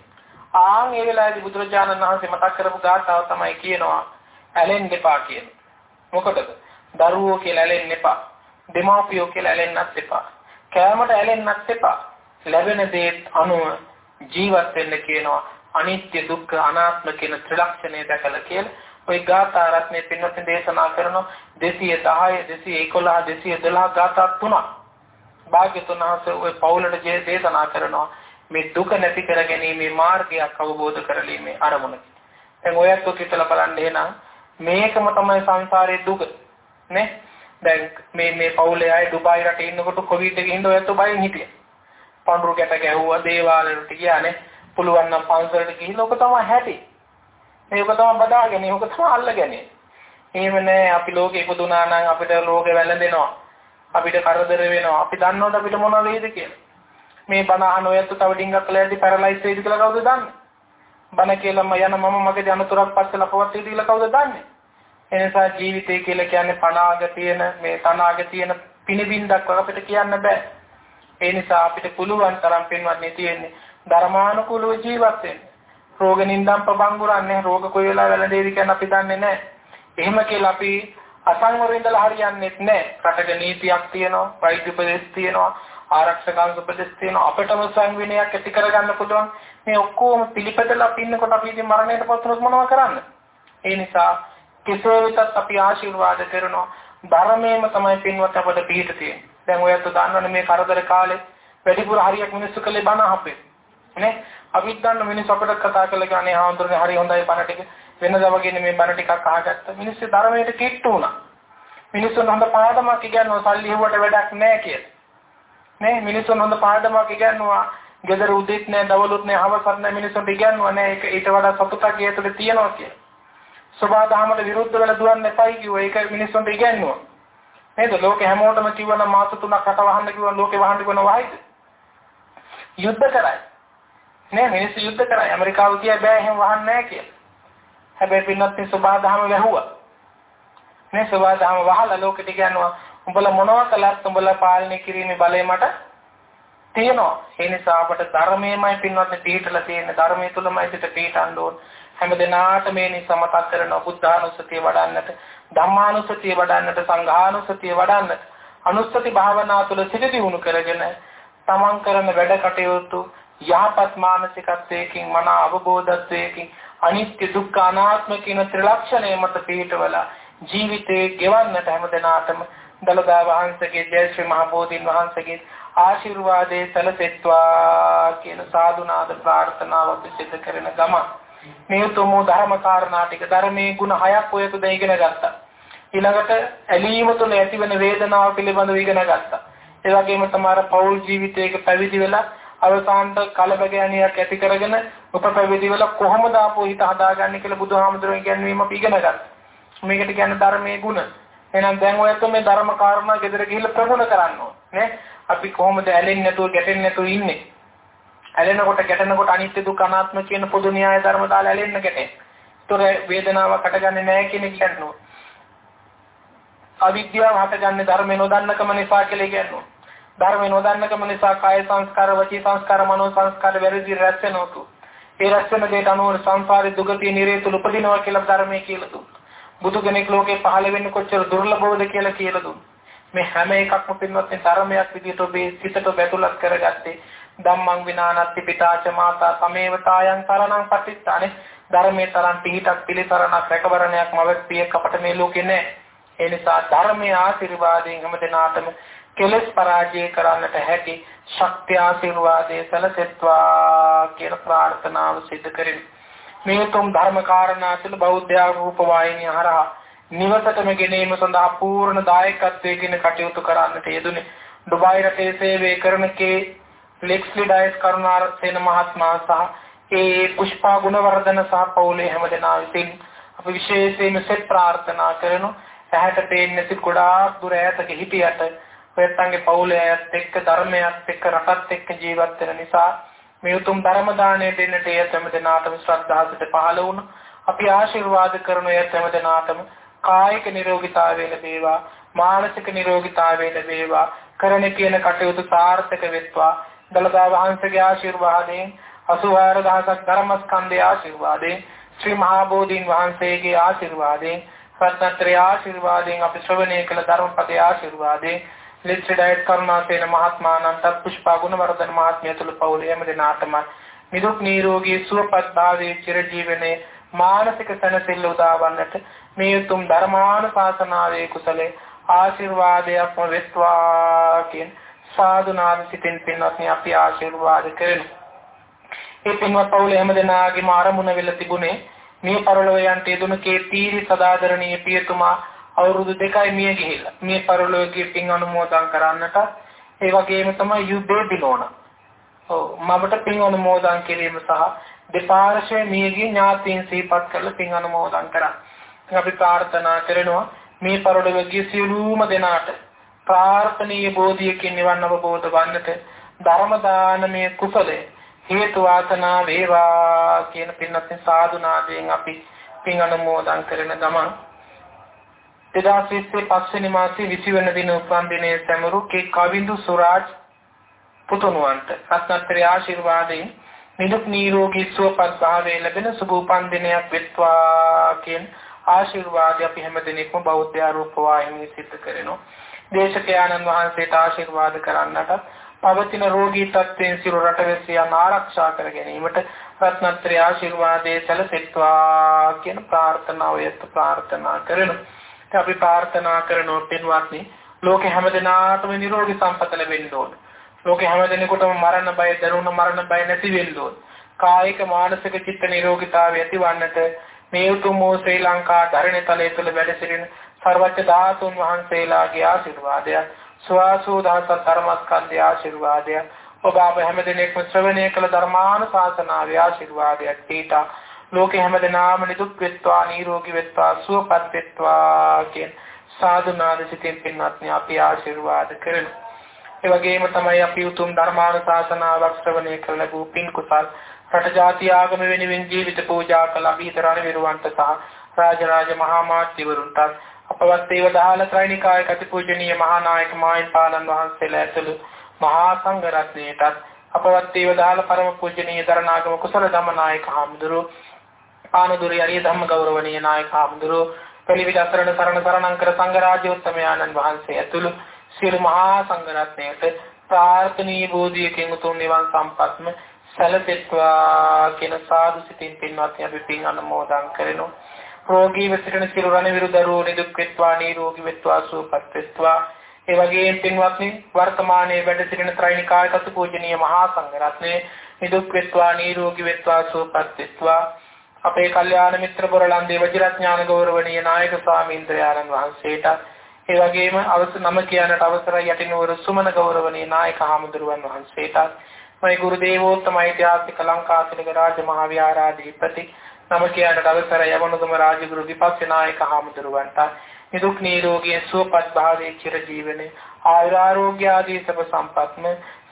ආන් ඒ වෙලාවේදී බුදුරජාණන් වහන්සේ මතක් කරපු ගාථාව තමයි කියනවා ඇලෙන්න එපා කියන. මොකටද? දරුවෝ කියලා ඇලෙන්න එපා. දෙමාපියෝ කියලා ඇලෙන්නත් එපා. කෑමට ඇලෙන්නත් එපා. ලැබෙන දේත් අනුව ජීවත් වෙන්න කියනවා. අනිත්‍ය දුක්ඛ අනාත්ම කියන ත්‍රිලක්ෂණය දැකලා කියලා ওই ගාථා රත්නේ පින්වත්නි දේශනා කරනවා 210 211 212 ගාථා තුනක් භාග්‍යතුන් වහන්සේ ওই පෞලට දේශනා කරනවා මේ දුක නැති කර ගැනීමේ මාර්ගයක් අවබෝධ කරලීමේ අරමුණ. දැන් ඔයත් ඔක හිතලා බලන්න එහෙනම් මේකම තමයි සංසාරයේ දුක. නේ? දැන් මේ මේ පෞලේ අය ඩුබායි රටේ ඉන්නකොට කොවිඩ් එකේ ඉඳ ඔයත් බයෙන් හිටියා. පඳුරු ගැට ගැහුවා දේවාල වලට ගියානේ. පුළුවන් නම් පන්සලට ගිහින් ඔක තමයි හැටි. මේක තමයි බදාගෙන ඕක තමයි අල්ලගන්නේ. එහෙම නෑ අපි ලෝකෙ ඉපදුනා නම් අපිට ලෝකෙ වැළඳෙනවා. අපිට කරදර වෙනවා. අපි දන්නවද අපිට මොන වේද කියලා. මේ බණ අහන ඔයත් තව ඩිංගක් කළා ඇති පැරලයිස් වෙයිද කියලා කවුද දන්නේ? බණ කියලාම යන මම මගේ ජනතුරක් පස්සේ ලපවත් වෙයිද කියලා කවුද දන්නේ? එනිසා ජීවිතය කියලා කියන්නේ පණාග තියෙන මේ තනාග තියෙන පිනිබින්දක් අපිට කියන්න බෑ. ඒ නිසා අපිට පුළුවන් තරම් පින්වත්නි තියෙන්නේ ධර්මානුකූලව ජීවත් වෙන්න. රෝග නින්දම් ප්‍රබංගුරන්නේ රෝග කොයි වෙලාව වැළඳේවි කියන අපි දන්නේ නැහැ. එහෙම කියලා අපි අසංවර ඉඳලා හරියන්නේ නැහැ. රටක නීතියක් තියෙනවා, වෛද්‍ය උපදෙස් තියෙනවා, ආරක්ෂක උපදෙස් තියෙනවා. අපිටම සංවිනයක් ඇති කරගන්න පුළුවන්. මේ ඔක්කොම පිළිපදලා පින්නකොට අපි ඉතින් මරණයට පත්වනොත් මොනව කරන්න? ඒ නිසා කෙසේ වෙතත් අපි ආශිර්වාද කරනවා. ධර්මයේම තමයි පින්වත් අපට පිහිට තියෙන්නේ. දැන් ඔයත් දන්නවනේ මේ කරදර කාලේ වැඩිපුර හරියක් මිනිස්සු කළේ බණ අපේ. නේ? අපිත් දන්න මිනිස්සු අපිට කතා කළා කියන්නේ ආන්දරනේ හරි හොඳයි බණ ටික. වෙනදා වගේ මේ බණ ටිකක් අහගත්ත මිනිස්සු ධර්මයට කිට්ටු වුණා. මිනිස්සුන් හොඳ පාඩමක් ඉගෙනුවා සල්ලි හුවට වැඩක් නැහැ කියලා. නේ? මිනිස්සුන් හොඳ පාඩමක් ඉගෙනුවා ගෙදර උදේත් නැහැ දවල්ුත් නැහැ හවසත් නැහැ මිනිස්සුන්ට ඉගෙනුවා නෑ. ඒක ඊට වඩා සතුටක් ඒ තුළ තියෙනවා කියලා. සබාදහමට විරුද්ධ වෙලා දුවන්න එපයි කිව්වා. ඒක මිනිස්සුන්ට ඉගෙනුවා නේද? ලෝකේ හැමෝටම කිව්වනම් මාස 3ක් රට වහන්න කිව්වා ලෝකේ වහන්න කිව්වනම් වහයිද? යුද්ධ කරයි. නේ මිනිස්සු යුද්ධ කරා ඇමරිකාව කිය බෑ එහෙම වහන්නේ නැහැ කියලා. හැබැයි පින්නත් මේ සබාදහම වැහුවා. මේ සබාදහම වහලා ලෝකෙට කියනවා උඹලා මොනවා කළත් උඹලා පාලනය කිරීමේ බලය මට තියෙනවා. ඒ නිසා අපට ධර්මයේමයි පින්වත්නි පිළිටලා තියෙන ධර්මයේ තුලමයි සිට පිළිටන්න ඕන. හැම දිනාට මේ නිසා මතක් කරනවා බුද්ධානුස්සතිය වඩන්නට, ධම්මානුස්සතිය වඩන්නට, සංඝානුස්සතිය වඩන්නට. අනුස්සති භාවනා තුළ සිට දියුණු කරගෙන තමන් කරන වැඩ කටයුතු යහපත් මානසිකත්වයකින් මන අවබෝධත්වයකින් අනිත්‍ය දුක්ඛ අනාත්ම කියන ත්‍රිලක්ෂණය මත පිළිටවලා ජීවිතේ ගෙවන්නට හැමදෙනාටම දලදා වහන්සේගේ ජය ශ්‍රී මහ බෝධීන් වහන්සේගේ ආශිර්වාදයේ සැලසෙත්වා කියන සාදුනාද ප්‍රාර්ථනාව අපි සිදු කරන ගම මේ උතුම් ධර්ම කාරණා ටික ධර්මයේ ගුණ හයක් ඔය තුද ඉගෙන ගත්තා. ඊළඟට ඇලීම තුළ ඇතිවන වේදනාව පිළිබඳව ඉගෙන ගත්තා. ඒ වගේම තමයි පෞල් ජීවිතයක පැවිදි වෙලා අවසානට කලබගෑනියක් ඇති කරගෙන උපපැවිදි වෙලා කොහොමද ආපහු හිත හදාගන්නේ කියලා බුදුහාමුදුරුවෝ ඉගැන්වීම අපි ඉගෙන ගත්තා මේකට කියන්නේ ධර්මයේ ගුණ. එහෙනම් දැන් ඔයත් මේ ධර්ම කාරණා ගෙදර ගිහිල්ලා ප්‍රගුණ කරන්න ඕනේ. නේ? අපි කොහොමද ඇලෙන්නේ නැතුව ගැටෙන්නේ නැතුව ඉන්නේ? ඇලෙනකොට ගැටෙනකොට අනිත්‍ය දුක්ඛ අනාත්ම කියන පොදු න්‍යාය ධර්ම දාලා ඇලෙන්න ගැටේ. ඒතොර වේදනාවක් හටගන්නේ නැහැ කියන කියන්නේ. අවිද්‍යාව හටගන්නේ ධර්ම නොදන්නකම නිසා කියලා කියනවා. ධර්ම නොදන්නකම නිසා කාය සංස්කාර, වචී සංස්කාර, මනෝ සංස්කාර වැරදි රැස් වෙනවතු. ඒ රැස් වෙන දෙයට අනුව සංසාරේ දුගතිය නිරේතුල උපදිනවා කියලා ධර්මයේ කියලා දුන්නා. බුදු කෙනෙක් ලෝකේ පහළ වෙන්නේ කොච්චර දුර්ලභවද කියලා කියලා දුන්නා. මේ හැම එකක්ම පින්වත් මේ ධර්මයක් විදිහට ඔබේ සිතට බැතුලත් කරගත්තේ ධම්මං විනානත්ති පිතාච මාතා තමේව තායන් තරණං පටිච්චානේ ධර්මයේ තරම් පිහිටක් පිළිසරණක් රැකවරණයක් මවක් පියක් අපට මේ ලෝකේ නැහැ. ඒ නිසා ධර්මයේ ආශිර්වාදයෙන් හැම දිනාටම කෙලස් පරාජය කරන්නට හැකි ශක්තිය ආශිර්වාදයේ සැලසෙත්වා කියන ප්‍රාර්ථනාව සිදු කරමි. මේ උතුම් ධර්ම කාරණා තුළ බෞද්ධ රූප වාහිනිය හරහා නිවසටම ගෙනීම සඳහා පූර්ණ දායකත්වයෙන් කටයුතු කරන්නට යෙදුනේ ඩුබායි රටේ සේවය කරන කේ ලෙක්ස්ලි ඩයස් කරුණාරසේන මහත්මයා සහ ඒ පුෂ්පා ගුණවර්ධන සහ පවුලේ හැමදෙනා විසින් අපි විශේෂයෙන්ම සෙත් ප්‍රාර්ථනා කරනු ඇහැට පේන්නේ නැති ගොඩාක් දුර ඈතක හිටියට ඔයත්න්ගේ පවුලේ අයත් එක්ක ධර්මයක් එක්ක රටත් එක්ක ජීවත් වෙන නිසා මේ උතුම් ධර්ම දාණය දෙන්නට එය තම දෙනාටම ශ්‍රද්ධාවට පහළ වුණා. අපි ආශිර්වාද කරන එය තම දෙනාටම කායික නිරෝගීතාවය ලැබේවා, මානසික නිරෝගීතාවය ලැබේවා, කරන කියන කටයුතු සාර්ථක වෙත්වා. දලදා වහන්සේගේ ආශිර්වාදයෙන් 84000ක් ධර්මස්කන්ධයේ ආශිර්වාදයෙන් ශ්‍රී මහා බෝධීන් වහන්සේගේ ආශිර්වාදයෙන් රත්නත්‍රය ආශිර්වාදයෙන් අපි ශ්‍රවණය කළ ධර්මපදයේ ආශිර්වාදයෙන් ලිච්ඡඩයත් කරුණාසේන මහත්මානන්ත පුෂ්පා ගුණවර්ධන මහත්මිය තුළ පවුලේ හැම දෙනාටම නිදුක් නිරෝගී සුවපත් භාවයේ චිරජීවනයේ මානසික සැනසෙල්ල උදාවන්නට මේ උතුම් ධර්මානුශාසනාවේ කුසලේ ආශිර්වාදයක්ම වෙත්වා කියන සාදු නාම සිතින් පින්වත්නි අපි ආශිර්වාද කරමු. ඒ පින්වත් පවුලේ හැම දෙනාගේම ආරමුණ වෙලා තිබුණේ මේ පරලොව යන්ට යෙදුණු කේ තීරි සදාදරණීය පියතුමා අවුරුදු දෙකයි මිය ගිහිල්ලා. මේ පරලෝකයේ පින් අනුමෝදන් කරන්නට ඒ වගේම තමයි යුබේ බිනෝන. ඔව් මමට පින් අනුමෝදන් කිරීම සහ දෙපාර්ශ්වයේ මියගිය ඥාතීන් සිහිපත් කරලා පින් අනුමෝදන් කරා. අපි ප්‍රාර්ථනා කරනවා මේ පරලෝකයේ සියලුම දෙනාට ප්‍රාර්ථනීය බෝධියකින් නිවන් අවබෝධ වන්නට ධර්ම දානමය කුසලයේ හේතු වාසනා වේවා කියන පින්වත් සාදු නාදයෙන් අපි පින් අනුමෝදන් කරන ගමන් 2020 පස්වෙනි මාසයේ 20 වෙනි දින උපන් දිනයේ සැමරු කේ කවිඳු සුරාජ් පුතුණුවන්ට රත්නත්‍රි ආශිර්වාදයෙන් නිදුක් නිරෝගී සුවපත් භාවය ලැබෙන සුබ උපන් දිනයක් වෙත්වා කියන ආශිර්වාදය අපි හැමදෙනෙක්ම බෞද්ධ ආරෝප වාහිනිය සිද්ධ කරනවා. දේශකයාණන් වහන්සේට ආශිර්වාද කරන්නට පවතින රෝගී තත්ත්වයෙන් සිරු රටවැසියන් ආරක්ෂා කර ගැනීමට රත්නත්‍රි ආශිර්වාදයේ සැලසෙත්වා කියන ප්‍රාර්ථනාව යත් ප්‍රාර්ථනා කරනවා. අපි ප්‍රාර්ථනා කරනවා පින්වත්නි ලෝකේ හැමදෙනාටම නිරෝගී සම්පත ලැබෙන්න ඕන. ලෝකේ හැමදෙනෙකුටම මරණ බය දරුණු මරණ බය නැති වෙන්න ඕන. කායික මානසික චිත්ත නිරෝගීතාවය ඇතිවන්නට මේ උතුම් වූ ශ්‍රී ලංකා ධරණි තලයේ තුල වැඩ සිටින සර්වජ්‍ය ධාතුන් වහන්සේලාගේ ආශිර්වාදය ස්වාසූ දහස ධර්මස්කන්ධය ආශිර්වාදය ඔබ අප හැමදෙනෙක්ම ශ්‍රවණය කළ ධර්මානුශාසනාවේ ආශිර්වාදයක් දීතා ලෝකේ හැමදෙනාම නිදුක් වෙත්වා නිරෝගී වෙත්වා සුවපත් වෙත්වා කියන සාදු නාද සිතින් පින්වත්නි අපි ආශිර්වාද කරමු. ඒ වගේම තමයි අපි උතුම් ධර්මානුශාසනාවක් ශ්‍රවණය කළ ලැබූ පින් කුසල් රට ජාති ආගම වෙනුවෙන් ජීවිත පූජා කළ අභීතරණ විරුවන්ට සහ රාජරාජ මහා මාත්‍යවරුන්ට අපවත් දේව දහල ත්‍රිනිකාය කතිපූජනීය මහා නායක මායින් පාලන් වහන්සේලා ඇතුළු මහා සංඝ රත්නයටත් අපවත් දේවදාල පරම පූජනීය දරණාගම කුසල ධම්මනායක හාමුදුරුව ආනදුරි අරිය ධම්ම ගෞරවනීය නායක හාමුදුරුව පිළිවිද අසරණ සරණ සරණංකර සංඝ රාජ්‍යෝත්තමයාණන් වහන්සේ ඇතුළු සියලු මහා සංඝ රත්නයට ප්‍රාර්ථනීය බෝධියකින් උතුම් නිවන් සම්පත්ම සැලසෙත්වා කියන සාදු සිතින් පින්වත් අපි පින් අනුමෝදන් කරනවා රෝගීව සිටින සිරු රණවිරු දරුවෝ නිදුක් වෙත්වා නිරෝගී වෙත්වා සුවපත් වෙත්වා. ඒ වගේම පින්වත්නි වර්තමානයේ වැඩ සිටින ත්‍රිනිකාය කතු පූජනීය මහා සංඝ රත්නයේ නිදුක් වෙත්වා නිරෝගී වෙත්වා සුවපත් වෙත්වා. අපේ කල්යාණ මිත්‍ර බොරලන්දේ වජිරඥාන ගෞරවනීය නායක ස්වාමීන්ද්‍රයාණන් වහන්සේට. ඒ වගේම අවසර නම කියනට අවසරයි යටිනුවර සුමන ගෞරවනීය නායක හාමුදුරුවන් වහන්සේට මේ ගුරු දේවෝත්තම ඓතිහාසික ලංකාතිලක රාජ මහා විහාරාධිපති නම කියන්නට අවසර යවනුගම රාජගුරු විපස්සනායක හාමුදුරුවන්ට. නිදුක් නිරෝගී සුවපත් භාවයේ චිර ජීවනයේ ආයුරාෝග්‍ය ආදී සබ සම්පත්ම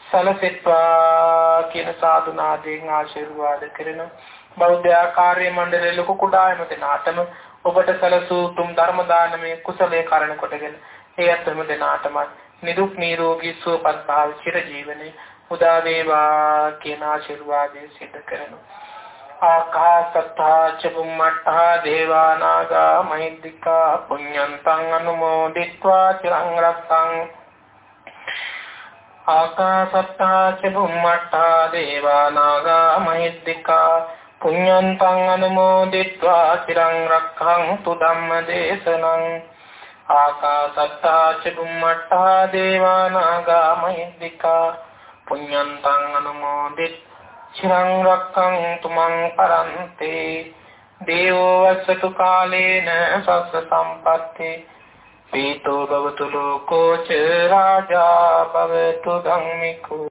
සලසෙත්වා කියන සාදුනාදයෙන් ආශිර්වාද කරන බෞද්ධ ආකාර්ය මණ්ඩලයේ ලොකු කුඩා එමෙතන අතම ඔබට සැලසූ උතුම් ධර්ම දානමේ කුසලයේ කරණ කොටගෙන ඒ අතරම දෙනාටම නිදුක් නිරෝගී සුවපත් භාව චිර ජීවනයේ උදා වේවා කියන ආශිර්වාදයෙන් සිද්ධ කරනවා ආකාසත්තා ච බුම්මත්තා දේවා නාග මහිද්దికා පුඤ්ඤන්තං අනුමෝදිත්වා චිරං රක්ඛං ආකාසත්තා ච බුම්මත්තා දේවා නාග මහිද්దికා පුඤ්ඤන්තං අනුමෝදිත්වා චිරං රක්ඛන්තු ධම්මදේශනං ආකාසත්තා ච බුම්මත්තා දේවානාගා මහිද්దికා පුඤ්ඤන්තං අනුමෝදිත්වා චිරං රක්ඛන්තු මං පරන්තේ දේවෝ වස්සතු කාලේන සස්ස සම්පත්තේ පීතෝ භවතු ලෝකෝ ච රාජා භවතු ධම්මිකෝ